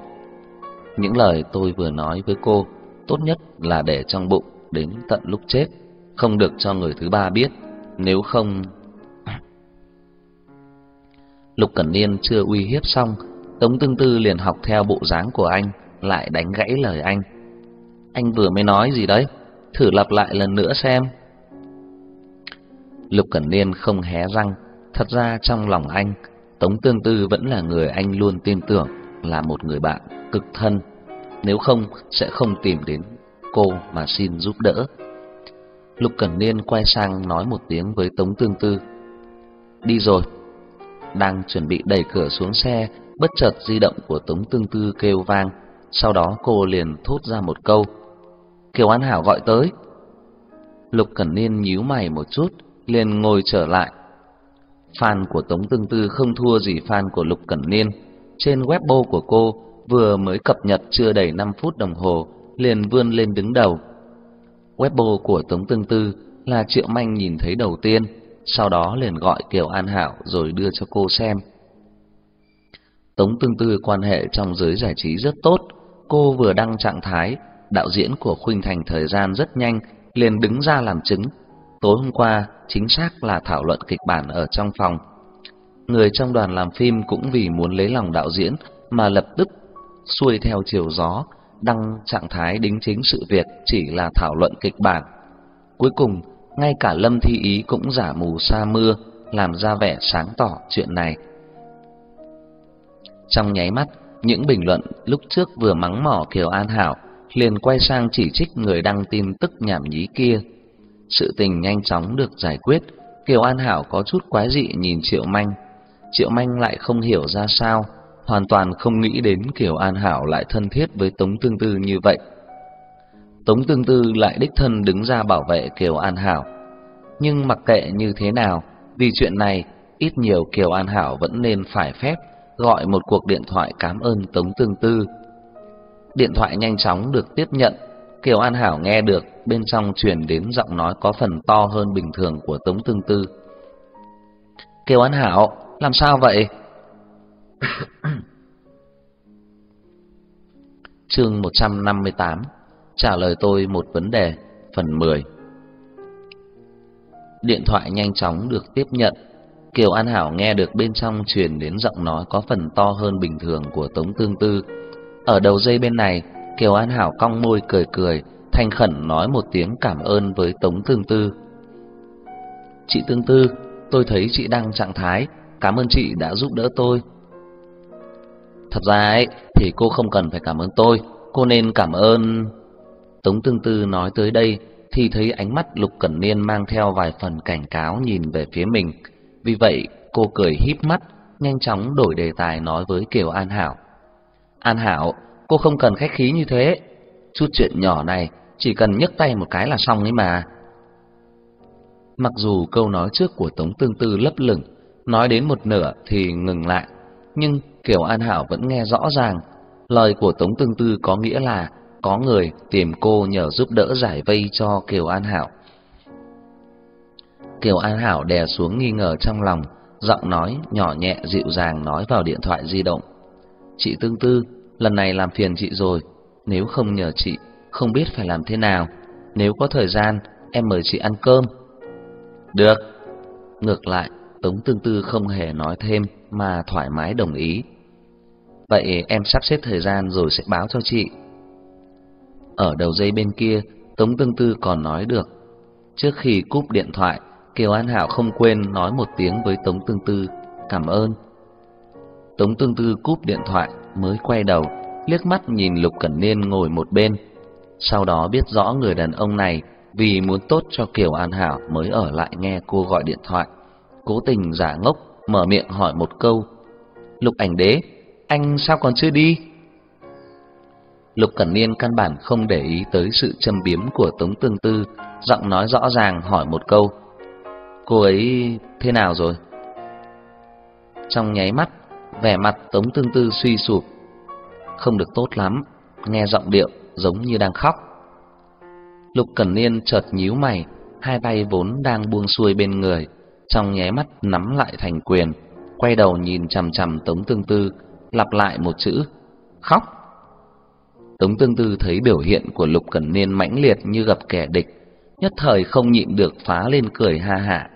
Những lời tôi vừa nói với cô, tốt nhất là để trong bụng đến tận lúc chết, không được cho người thứ ba biết nếu không Lục Cẩn Niên chưa uy hiếp xong, Tống Tương Tư liền học theo bộ dáng của anh, lại đánh gãy lời anh. Anh vừa mới nói gì đấy? thử lặp lại lần nữa xem. Lục Cẩn Niên không hé răng, thật ra trong lòng anh, Tống Tương Tư vẫn là người anh luôn tin tưởng là một người bạn cực thân, nếu không sẽ không tìm đến cô mà xin giúp đỡ. Lục Cẩn Niên quay sang nói một tiếng với Tống Tương Tư. Đi rồi. Đang chuẩn bị đẩy cửa xuống xe, bất chợt di động của Tống Tương Tư kêu vang. Sau đó cô liền thốt ra một câu. Kiều An Hảo gọi tới. Lục Cẩn Niên nhíu mày một chút, liền ngồi trở lại. Fan của Tống Tương Tư không thua gì fan của Lục Cẩn Niên. Trên Weibo của cô vừa mới cập nhật chưa đầy 5 phút đồng hồ, liền vươn lên đứng đầu. Weibo của Tống Tương Tư là Triệu Manh nhìn thấy đầu tiên, sau đó liền gọi Kiều An Hảo rồi đưa cho cô xem. Tống Tương Tư quan hệ trong giới giải trí rất tốt, cô vừa đăng trạng thái, đạo diễn của Khuynh Thành thời gian rất nhanh liền đứng ra làm chứng. Tối hôm qua chính xác là thảo luận kịch bản ở trong phòng. Người trong đoàn làm phim cũng vì muốn lấy lòng đạo diễn mà lập tức xuôi theo chiều gió, đăng trạng thái đính chính sự việc chỉ là thảo luận kịch bản. Cuối cùng, ngay cả Lâm Thi Ý cũng giả mù sa mưa, làm ra vẻ sáng tỏ chuyện này. Trong nháy mắt, những bình luận lúc trước vừa mắng mỏ Kiều An Hảo liền quay sang chỉ trích người đăng tin tức nhảm nhí kia. Sự tình nhanh chóng được giải quyết, Kiều An Hảo có chút quái dị nhìn Triệu Manh. Triệu Manh lại không hiểu ra sao, hoàn toàn không nghĩ đến Kiều An Hảo lại thân thiết với Tống Tương Tư như vậy. Tống Tương Tư lại đích thân đứng ra bảo vệ Kiều An Hảo. Nhưng mặc kệ như thế nào, vì chuyện này, ít nhiều Kiều An Hảo vẫn nên phải phép gọi một cuộc điện thoại cảm ơn Tống Tương Tư. Điện thoại nhanh chóng được tiếp nhận, Kiều An Hảo nghe được bên trong truyền đến giọng nói có phần to hơn bình thường của Tống Tương Tư. Kiều An Hảo, làm sao vậy? Chương 158 Trả lời tôi một vấn đề Phần 10 Điện thoại nhanh chóng được tiếp nhận Kiều An Hảo nghe được bên trong truyền đến giọng nói có phần to hơn bình thường của Tống Tương Tư. Ở đầu dây bên này, Kiều An Hảo cong môi cười cười, thành khẩn nói một tiếng cảm ơn với Tống Tương Tư. Chị Tương Tư, tôi thấy chị đang trạng thái, cảm ơn chị đã giúp đỡ tôi. Thật ra ấy, thì cô không cần phải cảm ơn tôi, cô nên cảm ơn... Tống Tương Tư nói tới đây, thì thấy ánh mắt Lục Cẩn Niên mang theo vài phần cảnh cáo nhìn về phía mình. Vì vậy, cô cười híp mắt, nhanh chóng đổi đề tài nói với Kiều An Hảo. An Hảo, cô không cần khách khí như thế. Chút chuyện nhỏ này, chỉ cần nhấc tay một cái là xong ấy mà. Mặc dù câu nói trước của Tống Tương Tư lấp lửng, nói đến một nửa thì ngừng lại, nhưng Kiều An Hảo vẫn nghe rõ ràng. Lời của Tống Tương Tư có nghĩa là có người tìm cô nhờ giúp đỡ giải vây cho Kiều An Hảo. Kiều An Hảo đè xuống nghi ngờ trong lòng, giọng nói nhỏ nhẹ dịu dàng nói vào điện thoại di động. Chị Tương Tư, lần này làm phiền chị rồi, nếu không nhờ chị, không biết phải làm thế nào. Nếu có thời gian, em mời chị ăn cơm. Được. Ngược lại, Tống Tương Tư không hề nói thêm mà thoải mái đồng ý. Vậy em sắp xếp thời gian rồi sẽ báo cho chị. Ở đầu dây bên kia, Tống Tương Tư còn nói được. Trước khi cúp điện thoại, Kiều An Hảo không quên nói một tiếng với Tống Tương Tư, cảm ơn. Tống Tương Tư cúp điện thoại mới quay đầu, liếc mắt nhìn Lục Cẩn Niên ngồi một bên. Sau đó biết rõ người đàn ông này vì muốn tốt cho Kiều An Hảo mới ở lại nghe cô gọi điện thoại. Cố tình giả ngốc, mở miệng hỏi một câu. Lục ảnh đế, anh sao còn chưa đi? Lục Cẩn Niên căn bản không để ý tới sự châm biếm của Tống Tương Tư, giọng nói rõ ràng hỏi một câu. Cô ấy thế nào rồi? Trong nháy mắt, vẻ mặt Tống Tương Tư suy sụp. Không được tốt lắm, nghe giọng điệu giống như đang khóc. Lục Cẩn Niên chợt nhíu mày, hai tay vốn đang buông xuôi bên người, trong nháy mắt nắm lại thành quyền, quay đầu nhìn chằm chằm Tống Tương Tư, lặp lại một chữ: "Khóc." Tống Tương Tư thấy biểu hiện của Lục Cẩn Niên mãnh liệt như gặp kẻ địch, nhất thời không nhịn được phá lên cười ha hả.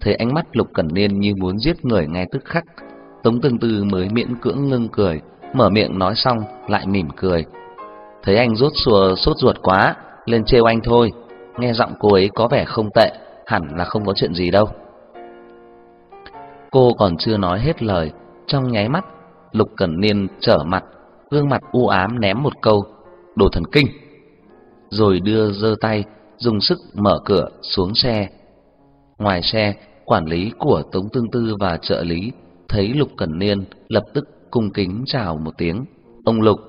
Thấy ánh mắt Lục Cẩn Niên như muốn giết người ngay tức khắc, Tống Tương Tư mới miễn cưỡng ngưng cười, mở miệng nói xong lại mỉm cười. Thấy anh rốt sùa sốt ruột quá, lên trêu anh thôi, nghe giọng cô ấy có vẻ không tệ, hẳn là không có chuyện gì đâu. Cô còn chưa nói hết lời, trong nháy mắt, Lục Cẩn Niên trở mặt, gương mặt u ám ném một câu: "Đồ thần kinh." Rồi đưa giơ tay, dùng sức mở cửa xuống xe. Ngoài xe, quản lý của Tống Tương Tư và trợ lý thấy Lục Cẩn Niên lập tức cung kính chào một tiếng, "Ông Lục."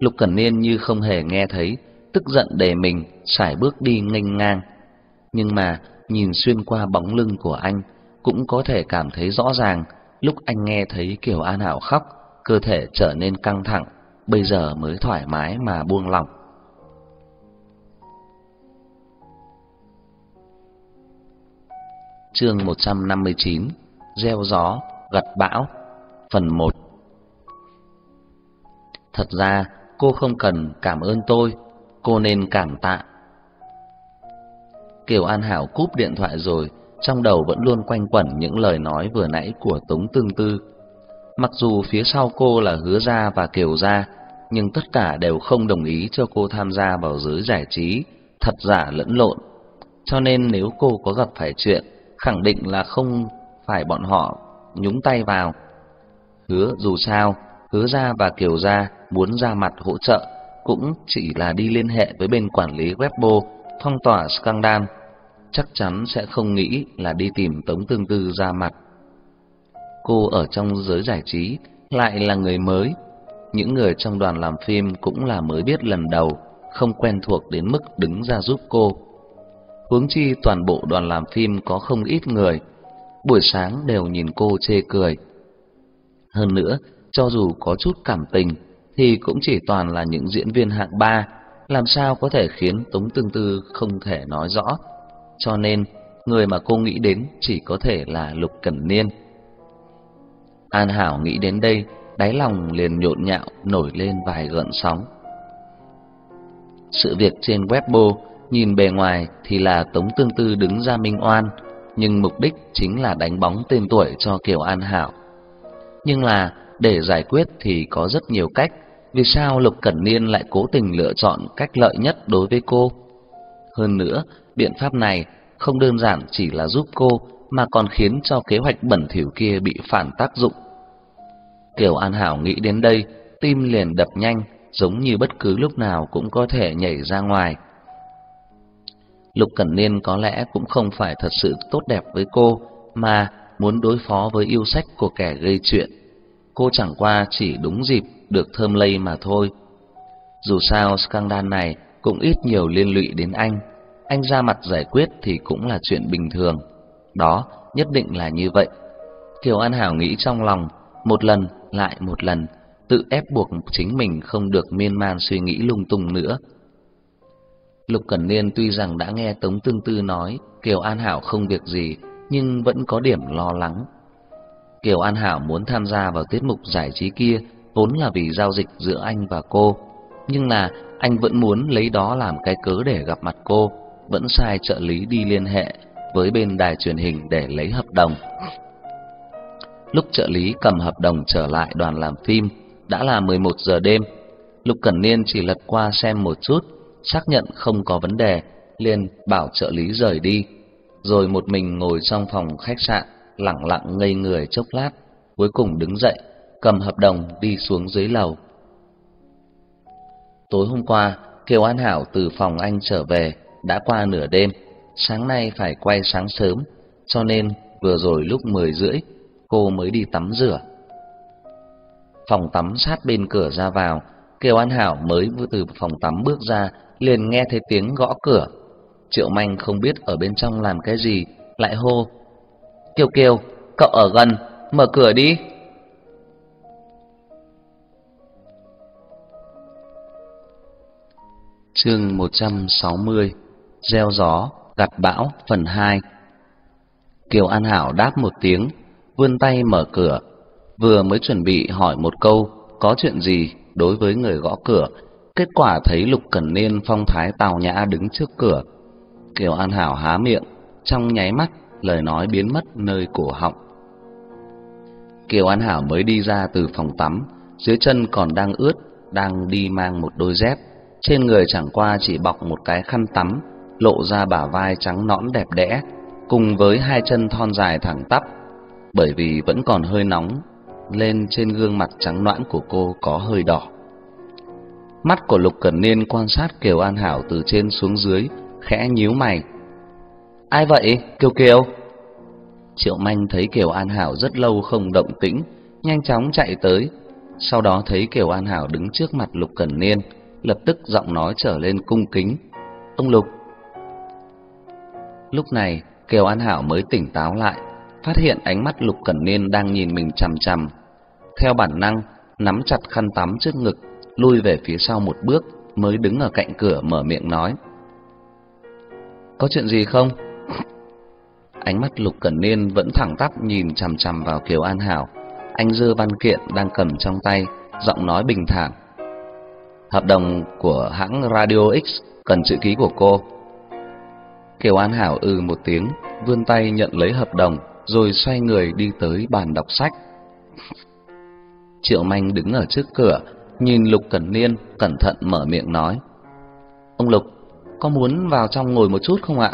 Lục Cẩn Niên như không hề nghe thấy, tức giận để mình sải bước đi nghênh ngang. Nhưng mà nhìn xuyên qua bóng lưng của anh, cũng có thể cảm thấy rõ ràng, lúc anh nghe thấy Kiều An Hảo khóc, cơ thể trở nên căng thẳng, bây giờ mới thoải mái mà buông lỏng. Chương 159: Gieo gió, gặt bão, phần 1. Thật ra, cô không cần cảm ơn tôi, cô nên cảm tạ. Kiều An Hảo cúp điện thoại rồi, trong đầu vẫn luôn quanh quẩn những lời nói vừa nãy của Tống Tương Tư. Mặc dù phía sau cô là Hứa Gia và Kiều Gia, nhưng tất cả đều không đồng ý cho cô tham gia vào giới giải trí, thật giả lẫn lộn. Cho nên nếu cô có gặp phải chuyện, khẳng định là không phải bọn họ nhúng tay vào. Hứa dù sao, Hứa Gia và Kiều Gia muốn ra mặt hỗ trợ cũng chỉ là đi liên hệ với bên quản lý Weibo phong tỏa scandal chắc chắn sẽ không nghĩ là đi tìm Tống Tương Tư ra mặt. Cô ở trong giới giải trí lại là người mới, những người trong đoàn làm phim cũng là mới biết lần đầu, không quen thuộc đến mức đứng ra giúp cô. Huống chi toàn bộ đoàn làm phim có không ít người, buổi sáng đều nhìn cô chê cười. Hơn nữa, cho dù có chút cảm tình thì cũng chỉ toàn là những diễn viên hạng ba, làm sao có thể khiến Tống Tương Tư không thể nói rõ cho nên người mà cô nghĩ đến chỉ có thể là Lục Cẩn Niên. An Hảo nghĩ đến đây, đáy lòng liền nhộn nhạo nổi lên vài gợn sóng. Sự việc trên Weibo nhìn bề ngoài thì là Tống Tương Tư đứng ra minh oan, nhưng mục đích chính là đánh bóng tên tuổi cho Kiều An Hảo. Nhưng là để giải quyết thì có rất nhiều cách, vì sao Lục Cẩn Niên lại cố tình lựa chọn cách lợi nhất đối với cô? Hơn nữa, biện pháp này không đơn giản chỉ là giúp cô mà còn khiến cho kế hoạch bẩn thỉu kia bị phản tác dụng. Kiều An Hảo nghĩ đến đây, tim liền đập nhanh, giống như bất cứ lúc nào cũng có thể nhảy ra ngoài. Lục Cẩn Niên có lẽ cũng không phải thật sự tốt đẹp với cô, mà muốn đối phó với yêu sách của kẻ gây chuyện. Cô chẳng qua chỉ đúng dịp được thơm lây mà thôi. Dù sao scandal này cũng ít nhiều liên lụy đến anh, anh ra mặt giải quyết thì cũng là chuyện bình thường. Đó, nhất định là như vậy. Kiều An Hảo nghĩ trong lòng, một lần lại một lần, tự ép buộc chính mình không được miên man suy nghĩ lung tung nữa. Lục Cẩn Niên tuy rằng đã nghe Tống Tương Tư nói Kiều An Hảo không việc gì, nhưng vẫn có điểm lo lắng. Kiều An Hảo muốn tham gia vào tiết mục giải trí kia vốn là vì giao dịch giữa anh và cô, nhưng là anh vẫn muốn lấy đó làm cái cớ để gặp mặt cô vẫn sai trợ lý đi liên hệ với bên đài truyền hình để lấy hợp đồng. Lúc trợ lý cầm hợp đồng trở lại đoàn làm phim, đã là 11 giờ đêm. Lục Cẩn Niên chỉ lật qua xem một chút, xác nhận không có vấn đề, liền bảo trợ lý rời đi, rồi một mình ngồi trong phòng khách sạn, lặng lặng ngây người chốc lát, cuối cùng đứng dậy, cầm hợp đồng đi xuống dưới lầu. Tối hôm qua, Kiều An Hảo từ phòng anh trở về, đã qua nửa đêm, sáng nay phải quay sáng sớm, cho nên vừa rồi lúc mười rưỡi cô mới đi tắm rửa. Phòng tắm sát bên cửa ra vào, Kiều An Hảo mới vừa từ phòng tắm bước ra, liền nghe thấy tiếng gõ cửa. Triệu Manh không biết ở bên trong làm cái gì, lại hô: "Kiều Kiều, cậu ở gần, mở cửa đi." Chương 160 gieo gió, gặt bão phần 2 Kiều An Hảo đáp một tiếng, vươn tay mở cửa, vừa mới chuẩn bị hỏi một câu có chuyện gì đối với người gõ cửa, kết quả thấy Lục Cẩn Niên phong thái tào nhã đứng trước cửa. Kiều An Hảo há miệng, trong nháy mắt lời nói biến mất nơi cổ họng. Kiều An Hảo mới đi ra từ phòng tắm, dưới chân còn đang ướt, đang đi mang một đôi dép, trên người chẳng qua chỉ bọc một cái khăn tắm lộ ra bả vai trắng nõn đẹp đẽ, cùng với hai chân thon dài thẳng tắp, bởi vì vẫn còn hơi nóng, lên trên gương mặt trắng nõn của cô có hơi đỏ. Mắt của Lục Cẩn Niên quan sát Kiều An Hảo từ trên xuống dưới, khẽ nhíu mày. "Ai vậy? Kiều Kiều?" Triệu Manh thấy Kiều An Hảo rất lâu không động tĩnh, nhanh chóng chạy tới, sau đó thấy Kiều An Hảo đứng trước mặt Lục Cẩn Niên, lập tức giọng nói trở lên cung kính. "Ông Lục." Lúc này, Kiều An Hảo mới tỉnh táo lại, phát hiện ánh mắt Lục Cẩn Niên đang nhìn mình chằm chằm. Theo bản năng, nắm chặt khăn tắm trước ngực, lui về phía sau một bước, mới đứng ở cạnh cửa mở miệng nói: "Có chuyện gì không?" Ánh mắt Lục Cẩn Niên vẫn thẳng tắp nhìn chằm chằm vào Kiều An Hảo. Anh dư văn kiện đang cầm trong tay, giọng nói bình thản. Hợp đồng của hãng Radio X cần chữ ký của cô. Kiều An Hảo ừ một tiếng, vươn tay nhận lấy hợp đồng, rồi xoay người đi tới bàn đọc sách. Triệu Manh đứng ở trước cửa, nhìn Lục Cẩn Niên, cẩn thận mở miệng nói: "Ông Lục, có muốn vào trong ngồi một chút không ạ?"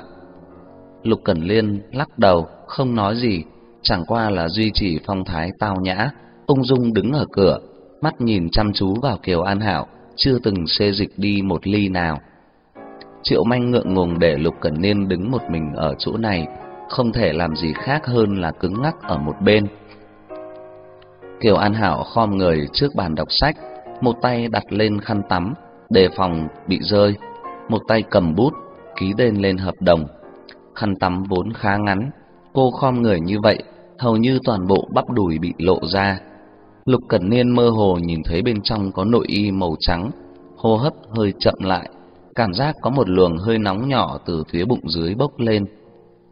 Lục Cẩn Liên lắc đầu, không nói gì, chẳng qua là duy trì phong thái tao nhã, ung dung đứng ở cửa, mắt nhìn chăm chú vào Kiều An Hảo, chưa từng xê dịch đi một ly nào. Triệu Manh ngượng ngùng để Lục Cẩn Niên đứng một mình ở chỗ này, không thể làm gì khác hơn là cứng ngắc ở một bên. Kiều An Hảo khom người trước bàn đọc sách, một tay đặt lên khăn tắm, đề phòng bị rơi, một tay cầm bút, ký tên lên hợp đồng. Khăn tắm vốn khá ngắn, cô khom người như vậy, hầu như toàn bộ bắp đùi bị lộ ra. Lục Cẩn Niên mơ hồ nhìn thấy bên trong có nội y màu trắng, hô hấp hơi chậm lại, cảm giác có một luồng hơi nóng nhỏ từ phía bụng dưới bốc lên.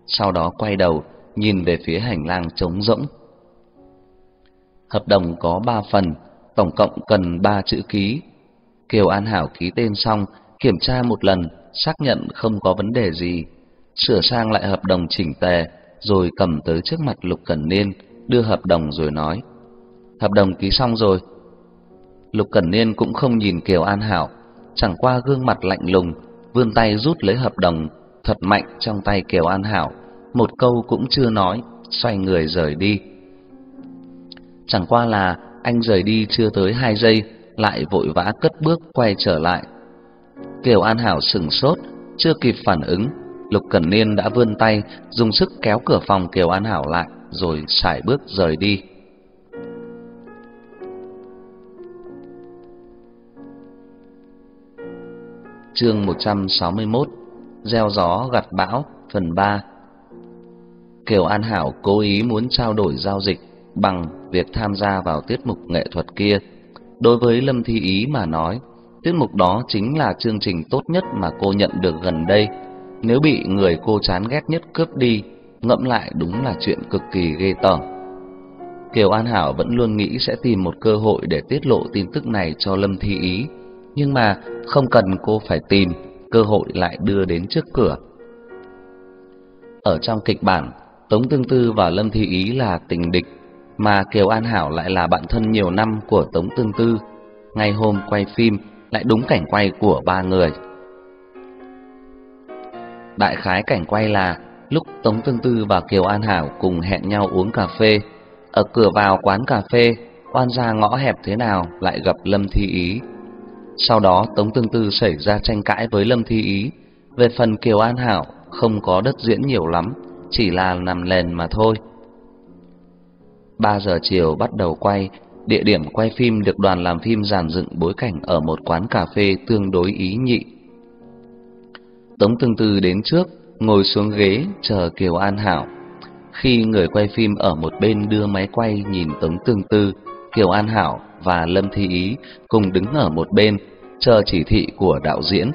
Sau đó quay đầu, nhìn về phía hành lang trống rỗng. Hợp đồng có 3 phần, tổng cộng cần 3 chữ ký. Kiều An Hảo ký tên xong, kiểm tra một lần, xác nhận không có vấn đề gì, sửa sang lại hợp đồng chỉnh tề, rồi cầm tới trước mặt Lục Cẩn Niên, đưa hợp đồng rồi nói: "Hợp đồng ký xong rồi." Lục Cẩn Niên cũng không nhìn Kiều An Hảo, chẳng qua gương mặt lạnh lùng, vươn tay rút lấy hợp đồng thật mạnh trong tay Kiều An Hảo, một câu cũng chưa nói, xoay người rời đi. Chẳng qua là anh rời đi chưa tới hai giây, lại vội vã cất bước quay trở lại. Kiều An Hảo sững sốt, chưa kịp phản ứng, Lục Cẩn Niên đã vươn tay, dùng sức kéo cửa phòng Kiều An Hảo lại, rồi sải bước rời đi. Chương 161 Gieo gió gặt bão phần 3 Kiều An Hảo cố ý muốn trao đổi giao dịch bằng việc tham gia vào tiết mục nghệ thuật kia. Đối với Lâm Thi Ý mà nói, tiết mục đó chính là chương trình tốt nhất mà cô nhận được gần đây. Nếu bị người cô chán ghét nhất cướp đi, ngẫm lại đúng là chuyện cực kỳ ghê tởm. Kiều An Hảo vẫn luôn nghĩ sẽ tìm một cơ hội để tiết lộ tin tức này cho Lâm Thi Ý, nhưng mà không cần cô phải tìm, cơ hội lại đưa đến trước cửa. Ở trong kịch bản, Tống Tương Tư và Lâm Thi Ý là tình địch, mà Kiều An Hảo lại là bạn thân nhiều năm của Tống Tương Tư. Ngày hôm quay phim lại đúng cảnh quay của ba người. Đại khái cảnh quay là lúc Tống Tương Tư và Kiều An Hảo cùng hẹn nhau uống cà phê. Ở cửa vào quán cà phê, oan ra ngõ hẹp thế nào lại gặp Lâm Thi Ý. Sau đó Tống Tương Tư xảy ra tranh cãi với Lâm Thi Ý. Về phần Kiều An Hảo không có đất diễn nhiều lắm, chỉ là nằm lền mà thôi. 3 giờ chiều bắt đầu quay, địa điểm quay phim được đoàn làm phim dàn dựng bối cảnh ở một quán cà phê tương đối ý nhị. Tống Tương Tư đến trước, ngồi xuống ghế chờ Kiều An Hảo. Khi người quay phim ở một bên đưa máy quay nhìn Tống Tương Tư, Kiều An Hảo và Lâm Thi Ý cùng đứng ở một bên chờ chỉ thị của đạo diễn.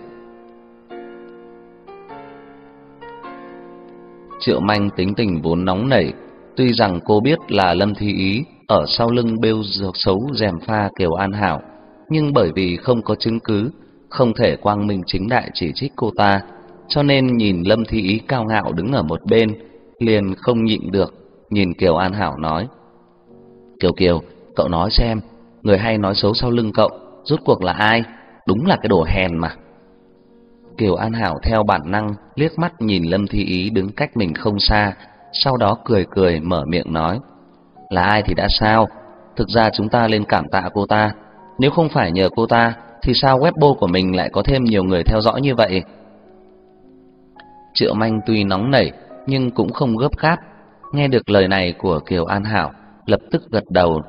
Triệu Manh tính tình vốn nóng nảy, tuy rằng cô biết là Lâm Thi Ý ở sau lưng bêu xấu rèm pha Kiều An Hảo, nhưng bởi vì không có chứng cứ, không thể quang minh chính đại chỉ trích cô ta, cho nên nhìn Lâm Thi Ý cao ngạo đứng ở một bên, liền không nhịn được, nhìn Kiều An Hảo nói: "Kiều Kiều, cậu nói xem, người hay nói xấu sau lưng cậu, rốt cuộc là ai? Đúng là cái đồ hèn mà." Kiều An Hảo theo bản năng liếc mắt nhìn Lâm Thi Ý đứng cách mình không xa, sau đó cười cười mở miệng nói: "Là ai thì đã sao, thực ra chúng ta lên cảm tạ cô ta, nếu không phải nhờ cô ta thì sao Weibo của mình lại có thêm nhiều người theo dõi như vậy?" Triệu Manh tuy nóng nảy nhưng cũng không gấp gáp, nghe được lời này của Kiều An Hảo, lập tức gật đầu.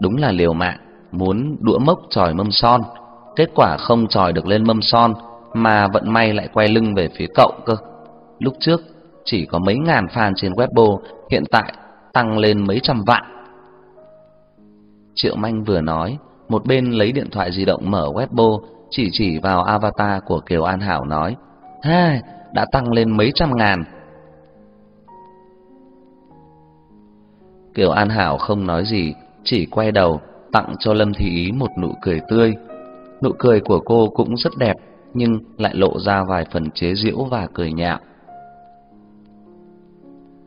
Đúng là liều mạng, muốn đũa mốc tròi mâm son, kết quả không tròi được lên mâm son mà vận may lại quay lưng về phía cậu cơ. Lúc trước chỉ có mấy ngàn fan trên Weibo, hiện tại tăng lên mấy trăm vạn. Triệu Manh vừa nói, một bên lấy điện thoại di động mở Weibo, chỉ chỉ vào avatar của Kiều An Hảo nói: "Ha, đã tăng lên mấy trăm ngàn." Kiều An Hảo không nói gì, chỉ quay đầu tặng cho Lâm Thị Ý một nụ cười tươi. Nụ cười của cô cũng rất đẹp, nhưng lại lộ ra vài phần chế giễu và cười nhạo.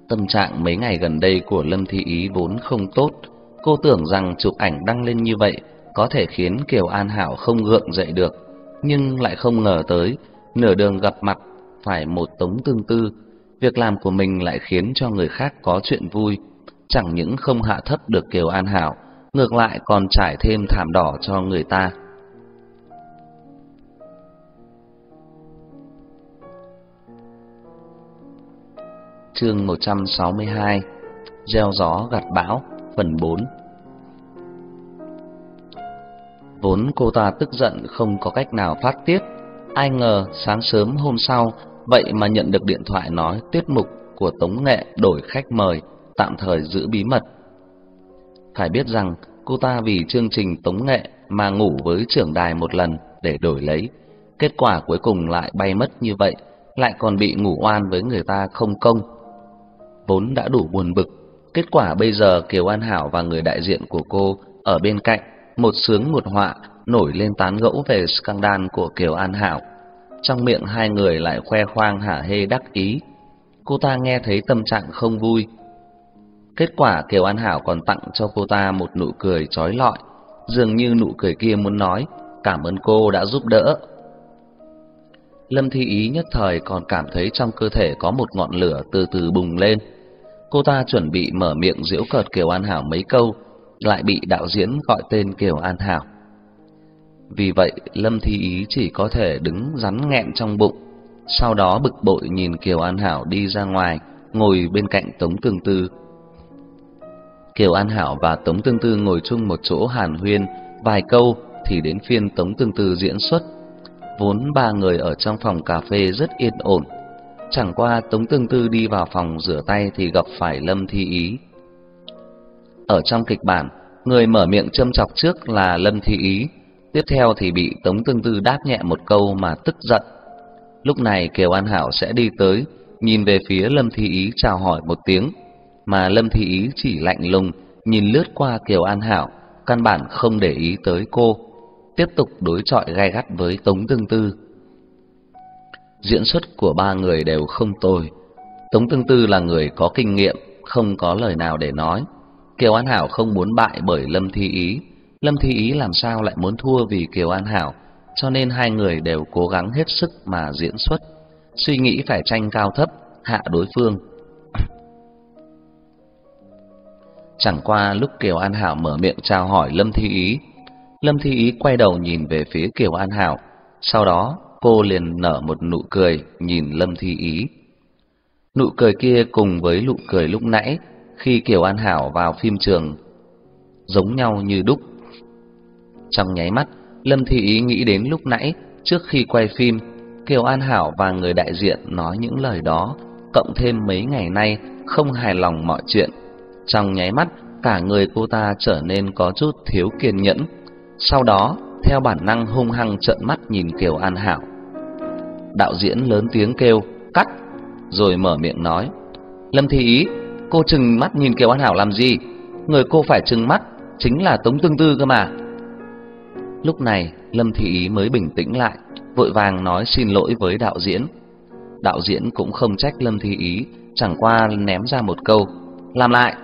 Tâm trạng mấy ngày gần đây của Lâm Thị Ý vốn không tốt, cô tưởng rằng chụp ảnh đăng lên như vậy có thể khiến Kiều An Hảo không gượng dậy được, nhưng lại không ngờ tới nửa đường gặp mặt phải một tống tương tư, việc làm của mình lại khiến cho người khác có chuyện vui, chẳng những không hạ thấp được Kiều An Hảo, ngược lại còn trải thêm thảm đỏ cho người ta. Chương 162 Gieo gió gặt bão, Phần 4 Vốn cô ta tức giận không có cách nào phát tiết, Ai ngờ sáng sớm hôm sau, Vậy mà nhận được điện thoại nói tiết mục của Tống Nghệ đổi khách mời, Tạm thời giữ bí mật. Phải biết rằng, cô ta vì chương trình Tống Nghệ Mà ngủ với trưởng đài một lần để đổi lấy. Kết quả cuối cùng lại bay mất như vậy, Lại còn bị ngủ oan với người ta không công vốn đã đủ buồn bực. Kết quả bây giờ Kiều An Hảo và người đại diện của cô ở bên cạnh, một sướng một họa nổi lên tán gẫu về scandal của Kiều An Hảo. Trong miệng hai người lại khoe khoang hả hê đắc ý. Cô ta nghe thấy tâm trạng không vui. Kết quả Kiều An Hảo còn tặng cho cô ta một nụ cười trói lọi, dường như nụ cười kia muốn nói cảm ơn cô đã giúp đỡ. Lâm Thi Ý nhất thời còn cảm thấy trong cơ thể có một ngọn lửa từ từ bùng lên. Cô ta chuẩn bị mở miệng giễu cợt Kiều An Hảo mấy câu, lại bị đạo diễn gọi tên Kiều An Hảo. Vì vậy, Lâm Thi Ý chỉ có thể đứng rắn nghẹn trong bụng, sau đó bực bội nhìn Kiều An Hảo đi ra ngoài, ngồi bên cạnh Tống Tương Tư. Kiều An Hảo và Tống Tương Tư ngồi chung một chỗ hàn huyên, vài câu thì đến phiên Tống Tương Tư diễn xuất. Vốn ba người ở trong phòng cà phê rất yên ổn, Chẳng qua Tống Tương Tư đi vào phòng rửa tay thì gặp phải Lâm Thi Ý. Ở trong kịch bản, người mở miệng châm chọc trước là Lâm Thi Ý, tiếp theo thì bị Tống Tương Tư đáp nhẹ một câu mà tức giận. Lúc này Kiều An Hảo sẽ đi tới, nhìn về phía Lâm Thi Ý chào hỏi một tiếng, mà Lâm Thi Ý chỉ lạnh lùng nhìn lướt qua Kiều An Hảo, căn bản không để ý tới cô, tiếp tục đối chọi gay gắt với Tống Tương Tư. Diễn xuất của ba người đều không tồi. Tống Tương Tư là người có kinh nghiệm, không có lời nào để nói. Kiều An Hảo không muốn bại bởi Lâm Thi Ý. Lâm Thi Ý làm sao lại muốn thua vì Kiều An Hảo, cho nên hai người đều cố gắng hết sức mà diễn xuất, suy nghĩ phải tranh cao thấp, hạ đối phương. Chẳng qua lúc Kiều An Hảo mở miệng chào hỏi Lâm Thi Ý, Lâm Thi Ý quay đầu nhìn về phía Kiều An Hảo, sau đó cô liền nở một nụ cười nhìn Lâm Thi Ý. Nụ cười kia cùng với nụ cười lúc nãy khi Kiều An Hảo vào phim trường giống nhau như đúc. Trong nháy mắt, Lâm Thi Ý nghĩ đến lúc nãy trước khi quay phim, Kiều An Hảo và người đại diện nói những lời đó, cộng thêm mấy ngày nay không hài lòng mọi chuyện. Trong nháy mắt, cả người cô ta trở nên có chút thiếu kiên nhẫn. Sau đó, theo bản năng hung hăng trợn mắt nhìn Kiều An Hảo. Đạo diễn lớn tiếng kêu, cắt, rồi mở miệng nói. Lâm Thị Ý, cô chừng mắt nhìn Kiều An Hảo làm gì? Người cô phải chừng mắt, chính là Tống Tương Tư cơ mà. Lúc này, Lâm Thị Ý mới bình tĩnh lại, vội vàng nói xin lỗi với đạo diễn. Đạo diễn cũng không trách Lâm Thị Ý, chẳng qua ném ra một câu, làm lại.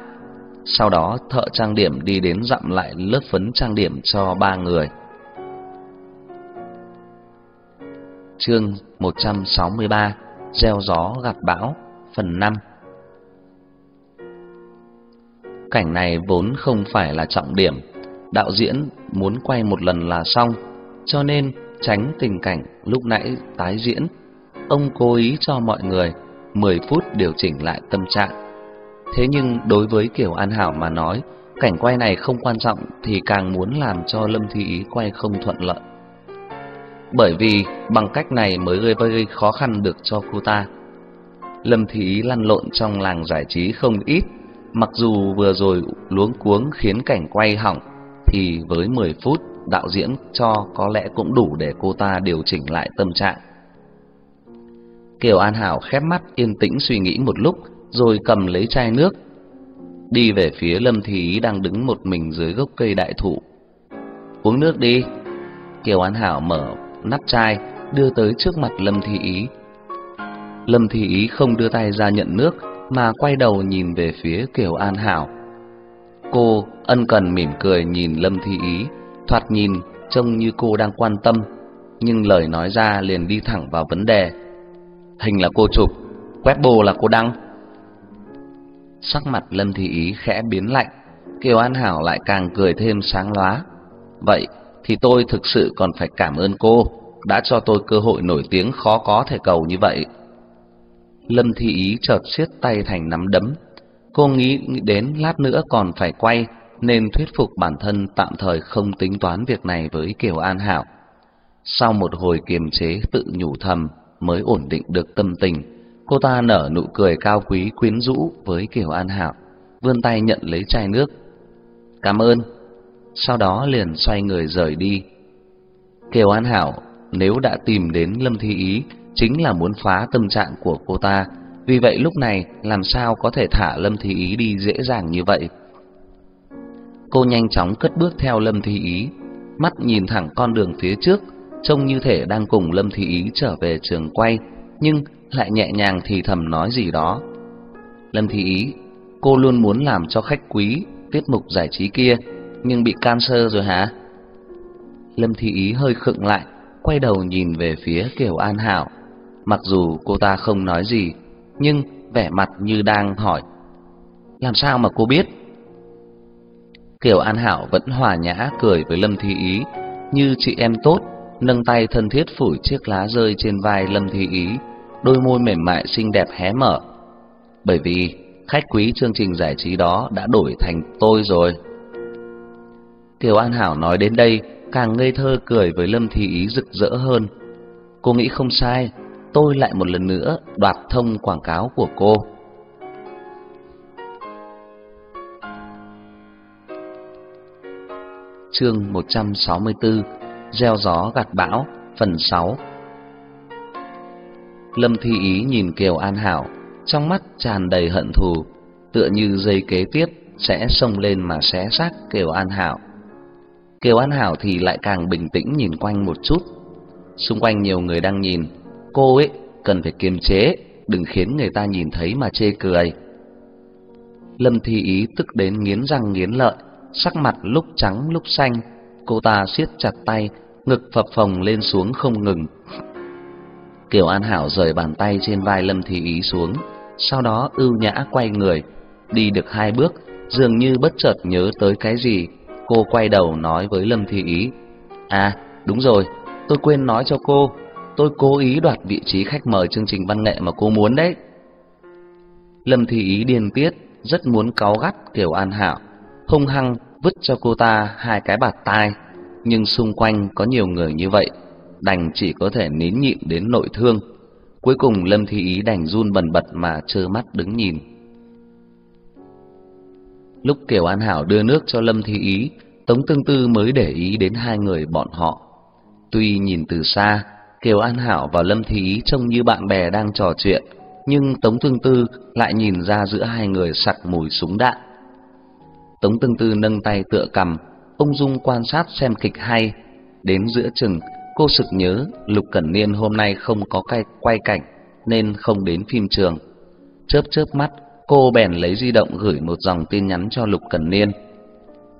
Sau đó thợ trang điểm đi đến dặm lại lớp phấn trang điểm cho ba người. Chương 163 Gieo gió gặt bão, Phần 5 Cảnh này vốn không phải là trọng điểm, Đạo diễn muốn quay một lần là xong, Cho nên tránh tình cảnh lúc nãy tái diễn. Ông cố ý cho mọi người 10 phút điều chỉnh lại tâm trạng. Thế nhưng đối với Kiều An Hảo mà nói, Cảnh quay này không quan trọng Thì càng muốn làm cho Lâm Thị Ý quay không thuận lợi bởi vì bằng cách này mới gây gây khó khăn được cho cô ta. Lâm Thị lăn lộn trong làng giải trí không ít, mặc dù vừa rồi luống cuống khiến cảnh quay hỏng, thì với 10 phút đạo diễn cho có lẽ cũng đủ để cô ta điều chỉnh lại tâm trạng. Kiều An Hảo khép mắt yên tĩnh suy nghĩ một lúc, rồi cầm lấy chai nước, đi về phía Lâm Thị đang đứng một mình dưới gốc cây đại thụ. Uống nước đi. Kiều An Hảo mở nắp chai đưa tới trước mặt Lâm Thị Ý. Lâm Thị Ý không đưa tay ra nhận nước mà quay đầu nhìn về phía Kiều An Hảo. Cô ân cần mỉm cười nhìn Lâm Thị Ý, thoạt nhìn trông như cô đang quan tâm, nhưng lời nói ra liền đi thẳng vào vấn đề. Hình là cô chụp, Weibo là cô đăng. Sắc mặt Lâm Thị Ý khẽ biến lạnh, Kiều An Hảo lại càng cười thêm sáng lóa. Vậy thì tôi thực sự còn phải cảm ơn cô đã cho tôi cơ hội nổi tiếng khó có thể cầu như vậy. Lâm Thi Ý chợt siết tay thành nắm đấm. Cô nghĩ đến lát nữa còn phải quay nên thuyết phục bản thân tạm thời không tính toán việc này với Kiều An Hảo. Sau một hồi kiềm chế tự nhủ thầm mới ổn định được tâm tình, cô ta nở nụ cười cao quý quyến rũ với Kiều An Hảo, vươn tay nhận lấy chai nước. "Cảm ơn." Sau đó liền xoay người rời đi. Kiều An Hảo nếu đã tìm đến Lâm Thi Ý chính là muốn phá tâm trạng của cô ta, vì vậy lúc này làm sao có thể thả Lâm Thi Ý đi dễ dàng như vậy. Cô nhanh chóng cất bước theo Lâm Thi Ý, mắt nhìn thẳng con đường phía trước, trông như thể đang cùng Lâm Thi Ý trở về trường quay, nhưng lại nhẹ nhàng thì thầm nói gì đó. Lâm Thi Ý, cô luôn muốn làm cho khách quý tiết mục giải trí kia nhưng bị cancer rồi hả? Lâm Thị Ý hơi khựng lại, quay đầu nhìn về phía Kiều An Hảo. Mặc dù cô ta không nói gì, nhưng vẻ mặt như đang hỏi. Làm sao mà cô biết? Kiều An Hảo vẫn hòa nhã cười với Lâm Thị Ý, như chị em tốt, nâng tay thân thiết phủi chiếc lá rơi trên vai Lâm Thị Ý, đôi môi mềm mại xinh đẹp hé mở. Bởi vì khách quý chương trình giải trí đó đã đổi thành tôi rồi. Kiều An Hảo nói đến đây, càng ngây thơ cười với Lâm Thị Ý rực rỡ hơn. Cô nghĩ không sai, tôi lại một lần nữa đoạt thông quảng cáo của cô. Chương 164: Gieo gió gặt bão, phần 6. Lâm Thi Ý nhìn Kiều An Hảo, trong mắt tràn đầy hận thù, tựa như dây kế tiếp sẽ xông lên mà xé xác Kiều An Hảo. Kiều An Hảo thì lại càng bình tĩnh nhìn quanh một chút. Xung quanh nhiều người đang nhìn, cô ấy cần phải kiềm chế, đừng khiến người ta nhìn thấy mà chê cười. Lâm Thi Ý tức đến nghiến răng nghiến lợi, sắc mặt lúc trắng lúc xanh, cô ta siết chặt tay, ngực phập phồng lên xuống không ngừng. Kiều An Hảo rời bàn tay trên vai Lâm Thi Ý xuống, sau đó ưu nhã quay người, đi được hai bước, dường như bất chợt nhớ tới cái gì, Cô quay đầu nói với Lâm Thi Ý. À đúng rồi Tôi quên nói cho cô. Tôi cố ý đoạt vị trí khách mời chương trình văn nghệ mà cô muốn đấy. Lâm Thi Ý điên tiết Rất muốn cáu gắt kiểu An Hảo. Hung hăng vứt cho cô ta hai cái bạt tai. Nhưng xung quanh có nhiều người như vậy Đành chỉ có thể nín nhịn đến nội thương. Cuối cùng Lâm Thi Ý đành run bần bật mà trơ mắt đứng nhìn. Lúc Kiều An Hảo đưa nước cho Lâm Thi Ý, Tống Tương Tư mới để ý đến hai người bọn họ. Tuy nhìn từ xa, Kiều An Hảo và Lâm Thí trông như bạn bè đang trò chuyện, nhưng Tống Tương Tư lại nhìn ra giữa hai người sặc mùi súng đạn. Tống Tương Tư nâng tay tựa cầm, ung dung quan sát xem kịch hay. Đến giữa chừng, cô sực nhớ Lục Cẩn Niên hôm nay không có cái quay cảnh nên không đến phim trường. Chớp chớp mắt, cô bèn lấy di động gửi một dòng tin nhắn cho Lục Cẩn Niên.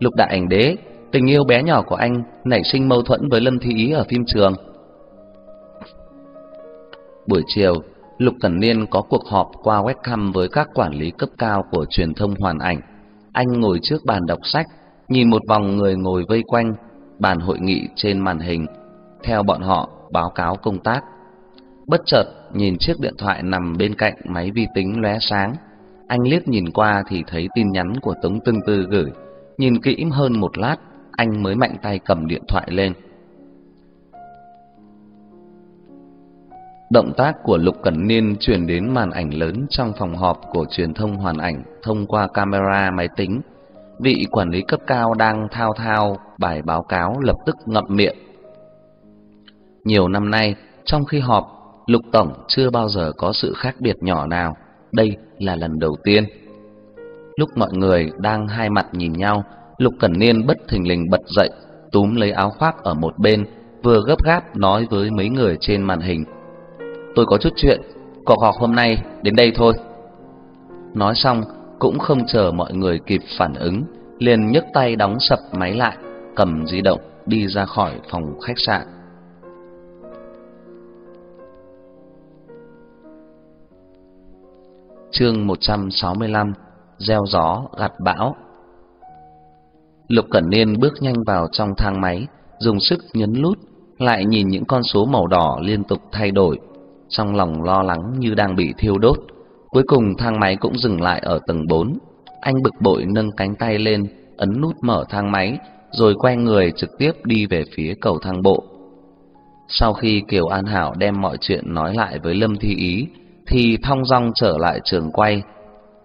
Lục Đại Ảnh Đế, tình yêu bé nhỏ của anh nảy sinh mâu thuẫn với Lâm Thi Ý ở phim trường. Buổi chiều, Lục Cẩn Niên có cuộc họp qua webcam với các quản lý cấp cao của truyền thông hoàn ảnh. Anh ngồi trước bàn đọc sách, nhìn một vòng người ngồi vây quanh bàn hội nghị trên màn hình, theo bọn họ báo cáo công tác. Bất chợt nhìn chiếc điện thoại nằm bên cạnh máy vi tính lóe sáng, anh liếc nhìn qua thì thấy tin nhắn của Tống Tương Tư gửi, nhìn kỹ hơn một lát, anh mới mạnh tay cầm điện thoại lên. Động tác của Lục Cẩn Niên truyền đến màn ảnh lớn trong phòng họp của truyền thông hoàn ảnh thông qua camera máy tính. Vị quản lý cấp cao đang thao thao bài báo cáo lập tức ngậm miệng. Nhiều năm nay, trong khi họp, Lục Tổng chưa bao giờ có sự khác biệt nhỏ nào. Đây là lần đầu tiên. Lúc mọi người đang hai mặt nhìn nhau, Lục Cẩn Niên bất thình lình bật dậy, túm lấy áo khoác ở một bên, vừa gấp gáp nói với mấy người trên màn hình tôi có chút chuyện, cuộc họp hôm nay đến đây thôi. Nói xong, cũng không chờ mọi người kịp phản ứng, liền nhấc tay đóng sập máy lại, cầm di động đi ra khỏi phòng khách sạn. Chương 165: Gieo gió gặt bão. Lục Cẩn Niên bước nhanh vào trong thang máy, dùng sức nhấn nút, lại nhìn những con số màu đỏ liên tục thay đổi trong lòng lo lắng như đang bị thiêu đốt. Cuối cùng thang máy cũng dừng lại ở tầng 4. Anh bực bội nâng cánh tay lên, ấn nút mở thang máy, rồi quay người trực tiếp đi về phía cầu thang bộ. Sau khi Kiều An Hảo đem mọi chuyện nói lại với Lâm Thi Ý, thì thong dong trở lại trường quay.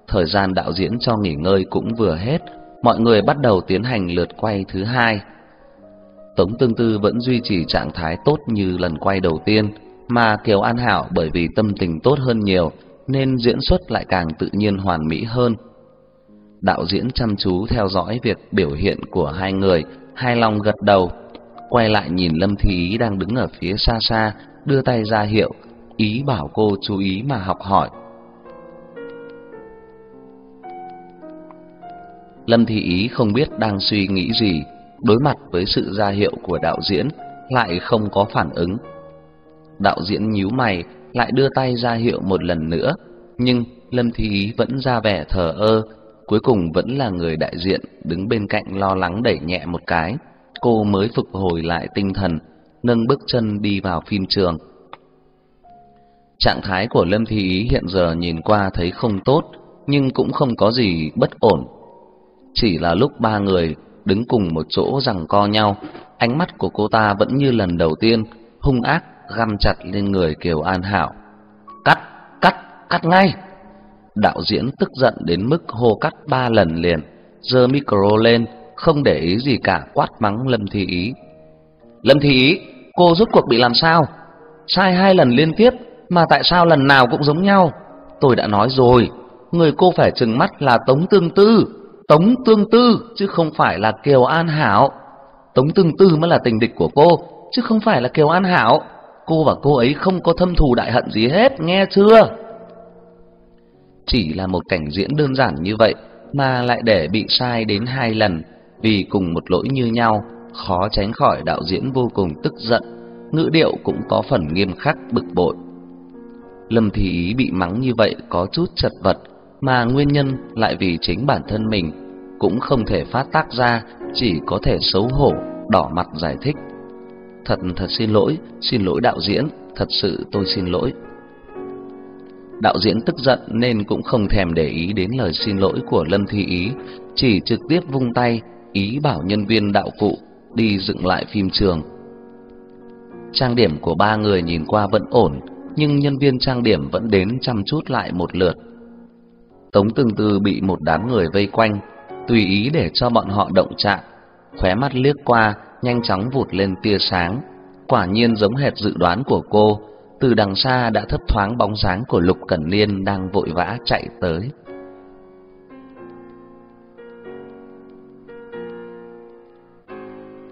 Thời gian đạo diễn cho nghỉ ngơi cũng vừa hết, mọi người bắt đầu tiến hành lượt quay thứ hai. Tống Tương Tư vẫn duy trì trạng thái tốt như lần quay đầu tiên, mà Kiều An Hảo bởi vì tâm tình tốt hơn nhiều nên diễn xuất lại càng tự nhiên hoàn mỹ hơn. Đạo diễn chăm chú theo dõi việc biểu hiện của hai người, hai lòng gật đầu, quay lại nhìn Lâm Thi Ý đang đứng ở phía xa xa, đưa tay ra hiệu, ý bảo cô chú ý mà học hỏi. Lâm Thị Ý không biết đang suy nghĩ gì, đối mặt với sự ra hiệu của đạo diễn lại không có phản ứng. Đạo diễn nhíu mày, lại đưa tay ra hiệu một lần nữa, nhưng Lâm Thị Ý vẫn ra vẻ thờ ơ, cuối cùng vẫn là người đại diện đứng bên cạnh lo lắng đẩy nhẹ một cái, cô mới phục hồi lại tinh thần, nâng bước chân đi vào phim trường. Trạng thái của Lâm Thị Ý hiện giờ nhìn qua thấy không tốt, nhưng cũng không có gì bất ổn. Chỉ là lúc ba người đứng cùng một chỗ rằng co nhau, ánh mắt của cô ta vẫn như lần đầu tiên, hung ác găm chặt lên người Kiều An Hảo. Cắt, cắt, cắt ngay! Đạo diễn tức giận đến mức hô cắt ba lần liền, giơ micro lên, không để ý gì cả quát mắng Lâm Thi Ý. Lâm Thi Ý, cô rốt cuộc bị làm sao? Sai hai lần liên tiếp, mà tại sao lần nào cũng giống nhau? Tôi đã nói rồi, người cô phải trừng mắt là Tống Tương Tư, Tống Tương Tư, chứ không phải là Kiều An Hảo. Tống Tương Tư mới là tình địch của cô, chứ không phải là Kiều An Hảo cô và cô ấy không có thâm thù đại hận gì hết, nghe chưa? Chỉ là một cảnh diễn đơn giản như vậy mà lại để bị sai đến hai lần vì cùng một lỗi như nhau, khó tránh khỏi đạo diễn vô cùng tức giận, ngữ điệu cũng có phần nghiêm khắc bực bội. Lâm Thị Ý bị mắng như vậy có chút chật vật, mà nguyên nhân lại vì chính bản thân mình cũng không thể phát tác ra, chỉ có thể xấu hổ, đỏ mặt giải thích. Thật thật xin lỗi, xin lỗi đạo diễn, thật sự tôi xin lỗi. Đạo diễn tức giận nên cũng không thèm để ý đến lời xin lỗi của Lâm Thi Ý, chỉ trực tiếp vung tay ý bảo nhân viên đạo cụ đi dựng lại phim trường. Trang điểm của ba người nhìn qua vẫn ổn, nhưng nhân viên trang điểm vẫn đến chăm chút lại một lượt. Tống Tương Tư bị một đám người vây quanh, tùy ý để cho bọn họ động chạm, khóe mắt liếc qua nhanh chóng vụt lên tia sáng. Quả nhiên giống hệt dự đoán của cô, từ đằng xa đã thấp thoáng bóng dáng của Lục Cẩn Liên đang vội vã chạy tới.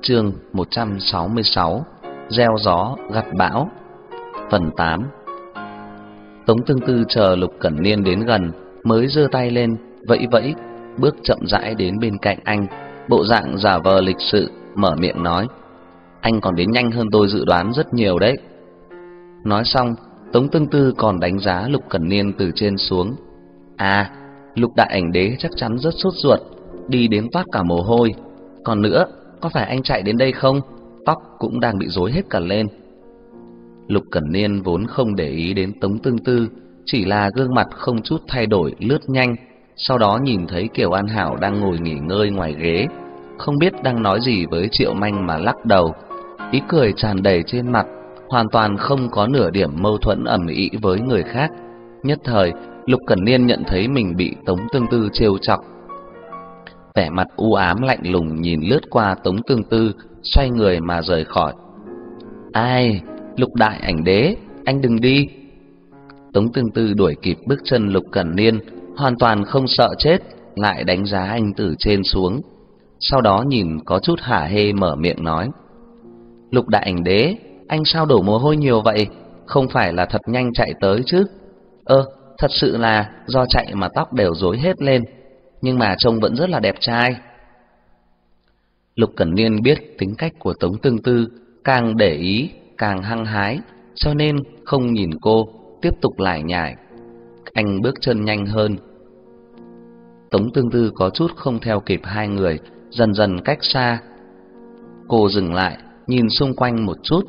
Chương 166: Gieo gió gặt bão. Phần 8. Tống Tương Tư chờ Lục Cẩn Liên đến gần, mới giơ tay lên, vẫy vẫy, bước chậm rãi đến bên cạnh anh, bộ dạng giả vờ lịch sự mở miệng nói: "Anh còn đến nhanh hơn tôi dự đoán rất nhiều đấy." Nói xong, Tống Tương Tư còn đánh giá Lục Cẩn Niên từ trên xuống. À, Lục Đại Ảnh Đế chắc chắn rất sốt ruột, đi đến toát cả mồ hôi. Còn nữa, có phải anh chạy đến đây không? Tóc cũng đang bị rối hết cả lên. Lục Cẩn Niên vốn không để ý đến Tống Tương Tư, chỉ là gương mặt không chút thay đổi lướt nhanh, sau đó nhìn thấy Kiều An Hảo đang ngồi nghỉ ngơi ngoài ghế, không biết đang nói gì với Triệu Manh mà lắc đầu. Ý cười tràn đầy trên mặt, hoàn toàn không có nửa điểm mâu thuẫn ẩm ĩ với người khác. Nhất thời, Lục Cẩn Niên nhận thấy mình bị Tống Tương Tư trêu chọc. Vẻ mặt u ám lạnh lùng nhìn lướt qua Tống Tương Tư, xoay người mà rời khỏi. Ai, Lục Đại Ảnh Đế, anh đừng đi. Tống Tương Tư đuổi kịp bước chân Lục Cẩn Niên, hoàn toàn không sợ chết, lại đánh giá anh từ trên xuống. Sau đó nhìn có chút hả hê mở miệng nói: "Lục Đại Ảnh Đế, anh sao đổ mồ hôi nhiều vậy? Không phải là thật nhanh chạy tới chứ?" "Ơ, thật sự là do chạy mà tóc đều rối hết lên, nhưng mà trông vẫn rất là đẹp trai." Lục Cẩn Niên biết tính cách của Tống Tương Tư, càng để ý càng hăng hái, cho nên không nhìn cô, tiếp tục lải nhải. Anh bước chân nhanh hơn. Tống Tương Tư có chút không theo kịp hai người, dần dần cách xa. Cô dừng lại, nhìn xung quanh một chút,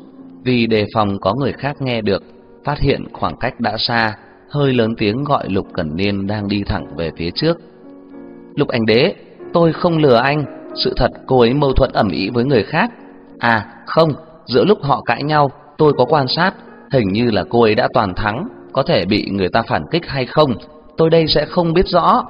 vì đề phòng có người khác nghe được, phát hiện khoảng cách đã xa, hơi lớn tiếng gọi Lục Cẩn Niên đang đi thẳng về phía trước. Lục Anh Đế, tôi không lừa anh, sự thật cô ấy mâu thuẫn ẩm ý với người khác. À, không, giữa lúc họ cãi nhau, tôi có quan sát, hình như là cô ấy đã toàn thắng, có thể bị người ta phản kích hay không, tôi đây sẽ không biết rõ.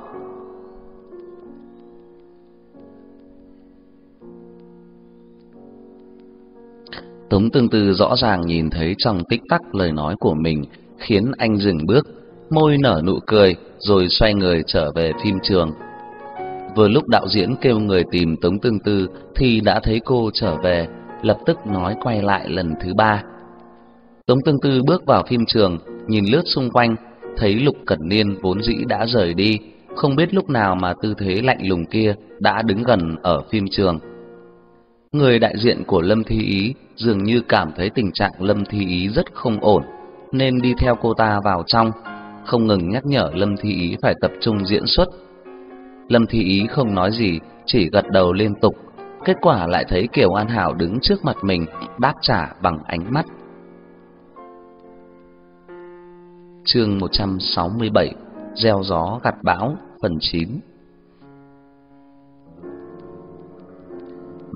Tống Tương Tư rõ ràng nhìn thấy trong tích tắc lời nói của mình, khiến anh dừng bước, môi nở nụ cười, rồi xoay người trở về phim trường. Vừa lúc đạo diễn kêu người tìm Tống Tương Tư thì đã thấy cô trở về, lập tức nói quay lại lần thứ ba. Tống Tương Tư bước vào phim trường, nhìn lướt xung quanh, thấy Lục Cẩn Niên vốn dĩ đã rời đi, không biết lúc nào mà tư thế lạnh lùng kia đã đứng gần ở phim trường. Người đại diện của Lâm Thi Ý dường như cảm thấy tình trạng Lâm Thi Ý rất không ổn, nên đi theo cô ta vào trong, không ngừng nhắc nhở Lâm Thi Ý phải tập trung diễn xuất. Lâm Thi Ý không nói gì, chỉ gật đầu liên tục, kết quả lại thấy Kiều An Hảo đứng trước mặt mình, đáp trả bằng ánh mắt. Chương 167: Gieo gió gặt bão, phần 9.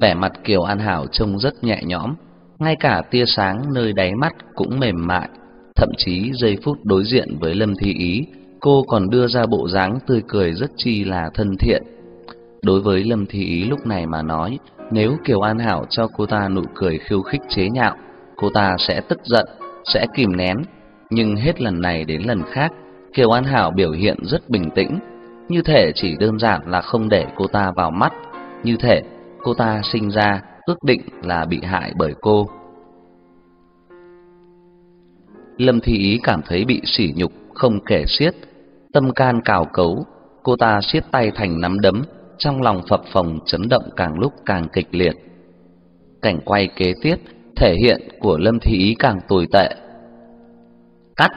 Vẻ mặt Kiều An Hảo trông rất nhẹ nhõm, ngay cả tia sáng nơi đáy mắt cũng mềm mại, thậm chí giây phút đối diện với Lâm Thi Ý, cô còn đưa ra bộ dáng tươi cười rất chi là thân thiện. Đối với Lâm Thi Ý lúc này mà nói, nếu Kiều An Hảo cho cô ta nụ cười khiêu khích chế nhạo, cô ta sẽ tức giận, sẽ kìm nén, nhưng hết lần này đến lần khác, Kiều An Hảo biểu hiện rất bình tĩnh, như thể chỉ đơn giản là không để cô ta vào mắt, như thể cô ta sinh ra ước định là bị hại bởi cô. Lâm thị Ý cảm thấy bị sỉ nhục không kể xiết, tâm can cào cấu, cô ta siết tay thành nắm đấm, trong lòng phập phồng chấn động càng lúc càng kịch liệt. Cảnh quay kế tiếp thể hiện của Lâm thị Ý càng tồi tệ. Cắt,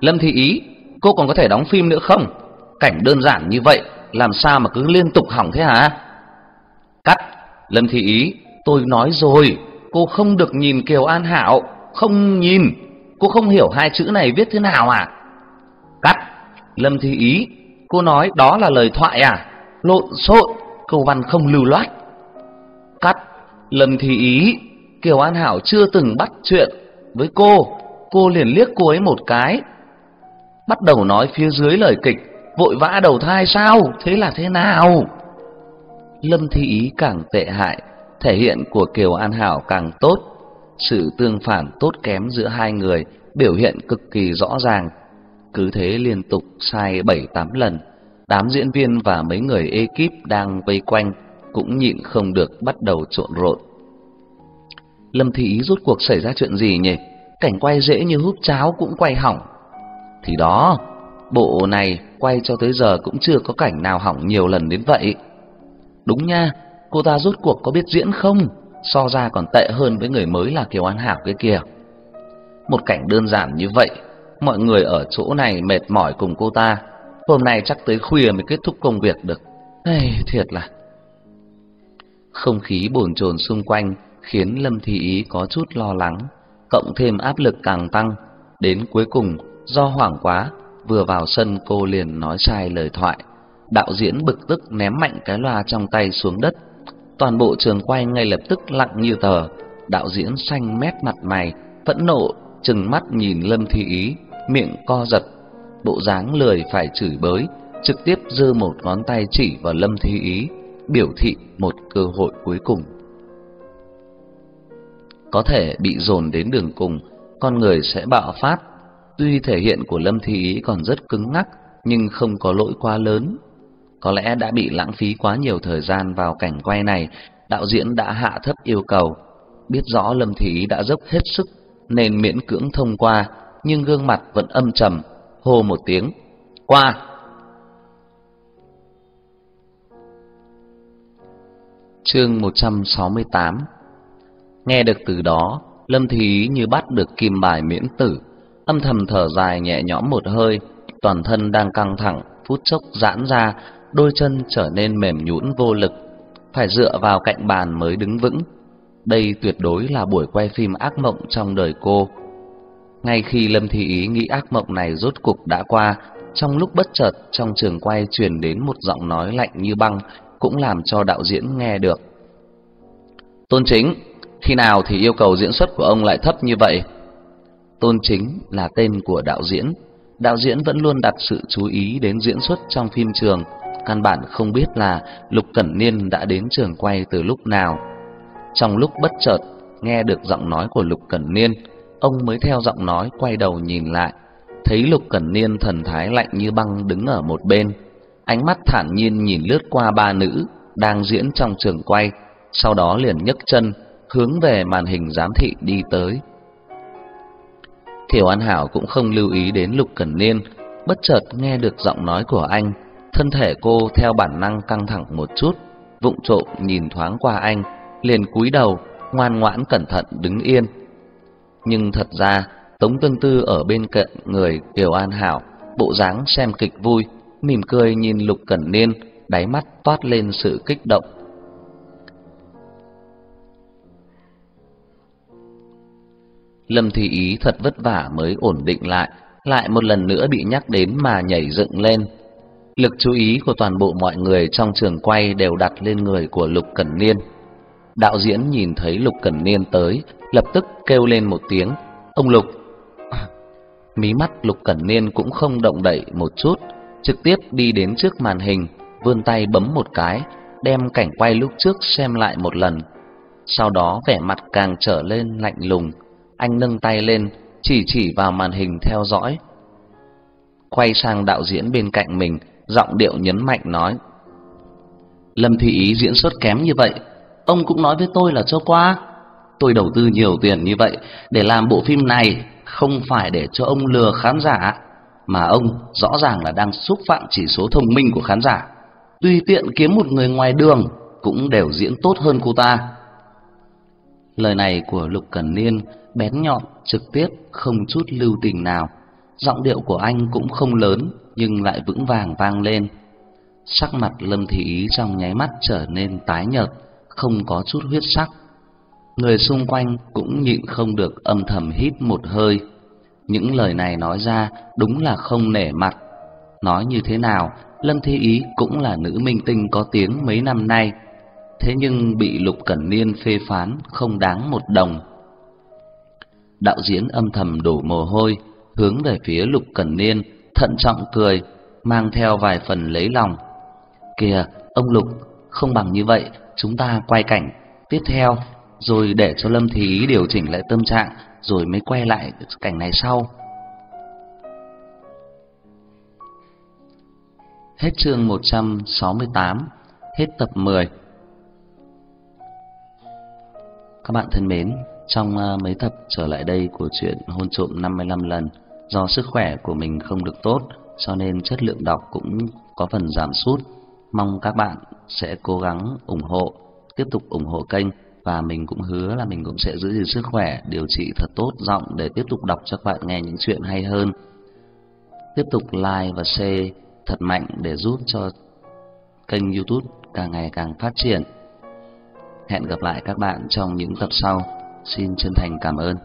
Lâm Thị Ý, cô còn có thể đóng phim nữa không? Cảnh đơn giản như vậy, làm sao mà cứ liên tục hỏng thế hả? Cắt, Lâm Thị Ý, tôi nói rồi, cô không được nhìn Kiều An Hảo, không nhìn, cô không hiểu hai chữ này viết thế nào à? Cắt, Lâm Thị Ý, cô nói đó là lời thoại à? Lộn xộn, câu văn không lưu loát. Cắt, Lâm Thị Ý, Kiều An Hảo chưa từng bắt chuyện với cô, cô liền liếc cô ấy một cái. Bắt đầu nói phía dưới lời kịch, vội vã đầu thai sao? Thế là thế nào? Lâm Thi Ý càng tệ hại, thể hiện của Kiều An Hảo càng tốt. Sự tương phản tốt kém giữa hai người biểu hiện cực kỳ rõ ràng. Cứ thế liên tục sai bảy tám lần, đám diễn viên và mấy người ekip đang vây quanh cũng nhịn không được bắt đầu trộn rộn. Lâm Thị Ý rốt cuộc xảy ra chuyện gì nhỉ? Cảnh quay dễ như hút cháo cũng quay hỏng. Thì đó, bộ này quay cho tới giờ cũng chưa có cảnh nào hỏng nhiều lần đến vậy. Đúng nha, cô ta rốt cuộc có biết diễn không? So ra còn tệ hơn với người mới là Kiều An Hảo cái kia. Một cảnh đơn giản như vậy mọi người ở chỗ này mệt mỏi cùng cô ta. Hôm nay chắc tới khuya mới kết thúc công việc được. hey thiệt là không khí bồn chồn xung quanh khiến Lâm Thị Ý có chút lo lắng, cộng thêm áp lực càng tăng, đến cuối cùng do hoảng quá, vừa vào sân cô liền nói sai lời thoại. Đạo diễn bực tức ném mạnh cái loa trong tay xuống đất. Toàn bộ trường quay ngay lập tức lặng như tờ. Đạo diễn xanh mét mặt mày, phẫn nộ, trừng mắt nhìn Lâm Thị Ý, miệng co giật, bộ dáng lười phải chửi bới, trực tiếp giơ một ngón tay chỉ vào Lâm Thị Ý, biểu thị một cơ hội cuối cùng. Có thể bị dồn đến đường cùng, con người sẽ bạo phát. Tuy thể hiện của Lâm Thi Ý còn rất cứng ngắc, nhưng không có lỗi quá lớn. Có lẽ đã bị lãng phí quá nhiều thời gian vào cảnh quay này, đạo diễn đã hạ thấp yêu cầu. Biết rõ Lâm Thi Ý đã dốc hết sức nên miễn cưỡng thông qua, nhưng gương mặt vẫn âm trầm, hô một tiếng, "Qua!" Chương 168 Nghe được từ đó, Lâm Thí như bắt được kim bài miễn tử, âm thầm thở dài nhẹ nhõm một hơi, toàn thân đang căng thẳng, phút chốc giãn ra, đôi chân trở nên mềm nhũn vô lực, phải dựa vào cạnh bàn mới đứng vững. Đây tuyệt đối là buổi quay phim ác mộng trong đời cô. Ngay khi Lâm Thị Ý nghĩ ác mộng này rốt cục đã qua, trong lúc bất chợt trong trường quay truyền đến một giọng nói lạnh như băng, cũng làm cho đạo diễn nghe được. Tôn Chính, khi nào thì yêu cầu diễn xuất của ông lại thấp như vậy? Tôn Chính là tên của đạo diễn. Đạo diễn vẫn luôn đặt sự chú ý đến diễn xuất trong phim trường, căn bản không biết là Lục Cẩn Niên đã đến trường quay từ lúc nào. Trong lúc bất chợt nghe được giọng nói của Lục Cẩn Niên, ông mới theo giọng nói quay đầu nhìn lại, thấy Lục Cẩn Niên thần thái lạnh như băng đứng ở một bên, ánh mắt thản nhiên nhìn lướt qua ba nữ đang diễn trong trường quay, sau đó liền nhấc chân hướng về màn hình giám thị đi tới. Thiểu An Hảo cũng không lưu ý đến Lục Cẩn Niên, bất chợt nghe được giọng nói của anh, thân thể cô theo bản năng căng thẳng một chút, vụng trộm nhìn thoáng qua anh, liền cúi đầu, ngoan ngoãn cẩn thận đứng yên. Nhưng thật ra, Tống Tương Tư ở bên cạnh người Kiều An Hảo, bộ dáng xem kịch vui, mỉm cười nhìn Lục Cẩn Niên, đáy mắt toát lên sự kích động. Lâm Thị Ý thật vất vả mới ổn định lại, lại một lần nữa bị nhắc đến mà nhảy dựng lên. Lực chú ý của toàn bộ mọi người trong trường quay đều đặt lên người của Lục Cẩn Niên. Đạo diễn nhìn thấy Lục Cẩn Niên tới, lập tức kêu lên một tiếng, "Ông Lục!" Mí mắt Lục Cẩn Niên cũng không động đậy một chút, trực tiếp đi đến trước màn hình, vươn tay bấm một cái, đem cảnh quay lúc trước xem lại một lần. Sau đó vẻ mặt càng trở lên lạnh lùng, anh nâng tay lên, chỉ chỉ vào màn hình theo dõi. Quay sang đạo diễn bên cạnh mình, giọng điệu nhấn mạnh nói: "Lâm Thị Ý diễn xuất kém như vậy, ông cũng nói với tôi là cho qua. Tôi đầu tư nhiều tiền như vậy để làm bộ phim này, không phải để cho ông lừa khán giả, mà ông rõ ràng là đang xúc phạm chỉ số thông minh của khán giả. Tùy tiện kiếm một người ngoài đường cũng đều diễn tốt hơn cô ta." Lời này của Lục Cẩn Niên bén nhọn, trực tiếp, không chút lưu tình nào. Giọng điệu của anh cũng không lớn nhưng lại vững vàng vang lên. Sắc mặt Lâm Thị Ý trong nháy mắt trở nên tái nhợt, không có chút huyết sắc. Người xung quanh cũng nhịn không được âm thầm hít một hơi. Những lời này nói ra đúng là không nể mặt. Nói như thế nào, Lâm Thị Ý cũng là nữ minh tinh có tiếng mấy năm nay. Thế nhưng bị Lục Cẩn Niên phê phán không đáng một đồng. Đạo diễn âm thầm đổ mồ hôi, hướng về phía Lục Cẩn Niên, thận trọng cười, mang theo vài phần lấy lòng. "Kìa, ông Lục, không bằng như vậy, chúng ta quay cảnh tiếp theo rồi để cho Lâm Thí điều chỉnh lại tâm trạng rồi mới quay lại cảnh này sau." Hết chương 168, hết tập 10. Các bạn thân mến, trong uh, mấy tập trở lại đây của chuyện hôn trộm 55 lần, do sức khỏe của mình không được tốt cho nên chất lượng đọc cũng có phần giảm sút. Mong các bạn sẽ cố gắng ủng hộ, tiếp tục ủng hộ kênh và mình cũng hứa là mình cũng sẽ giữ gìn sức khỏe, điều trị thật tốt giọng để tiếp tục đọc cho các bạn nghe những chuyện hay hơn. Tiếp tục like và share thật mạnh để giúp cho kênh YouTube càng ngày càng phát triển. Hẹn gặp lại các bạn trong những tập sau. Xin chân thành cảm ơn.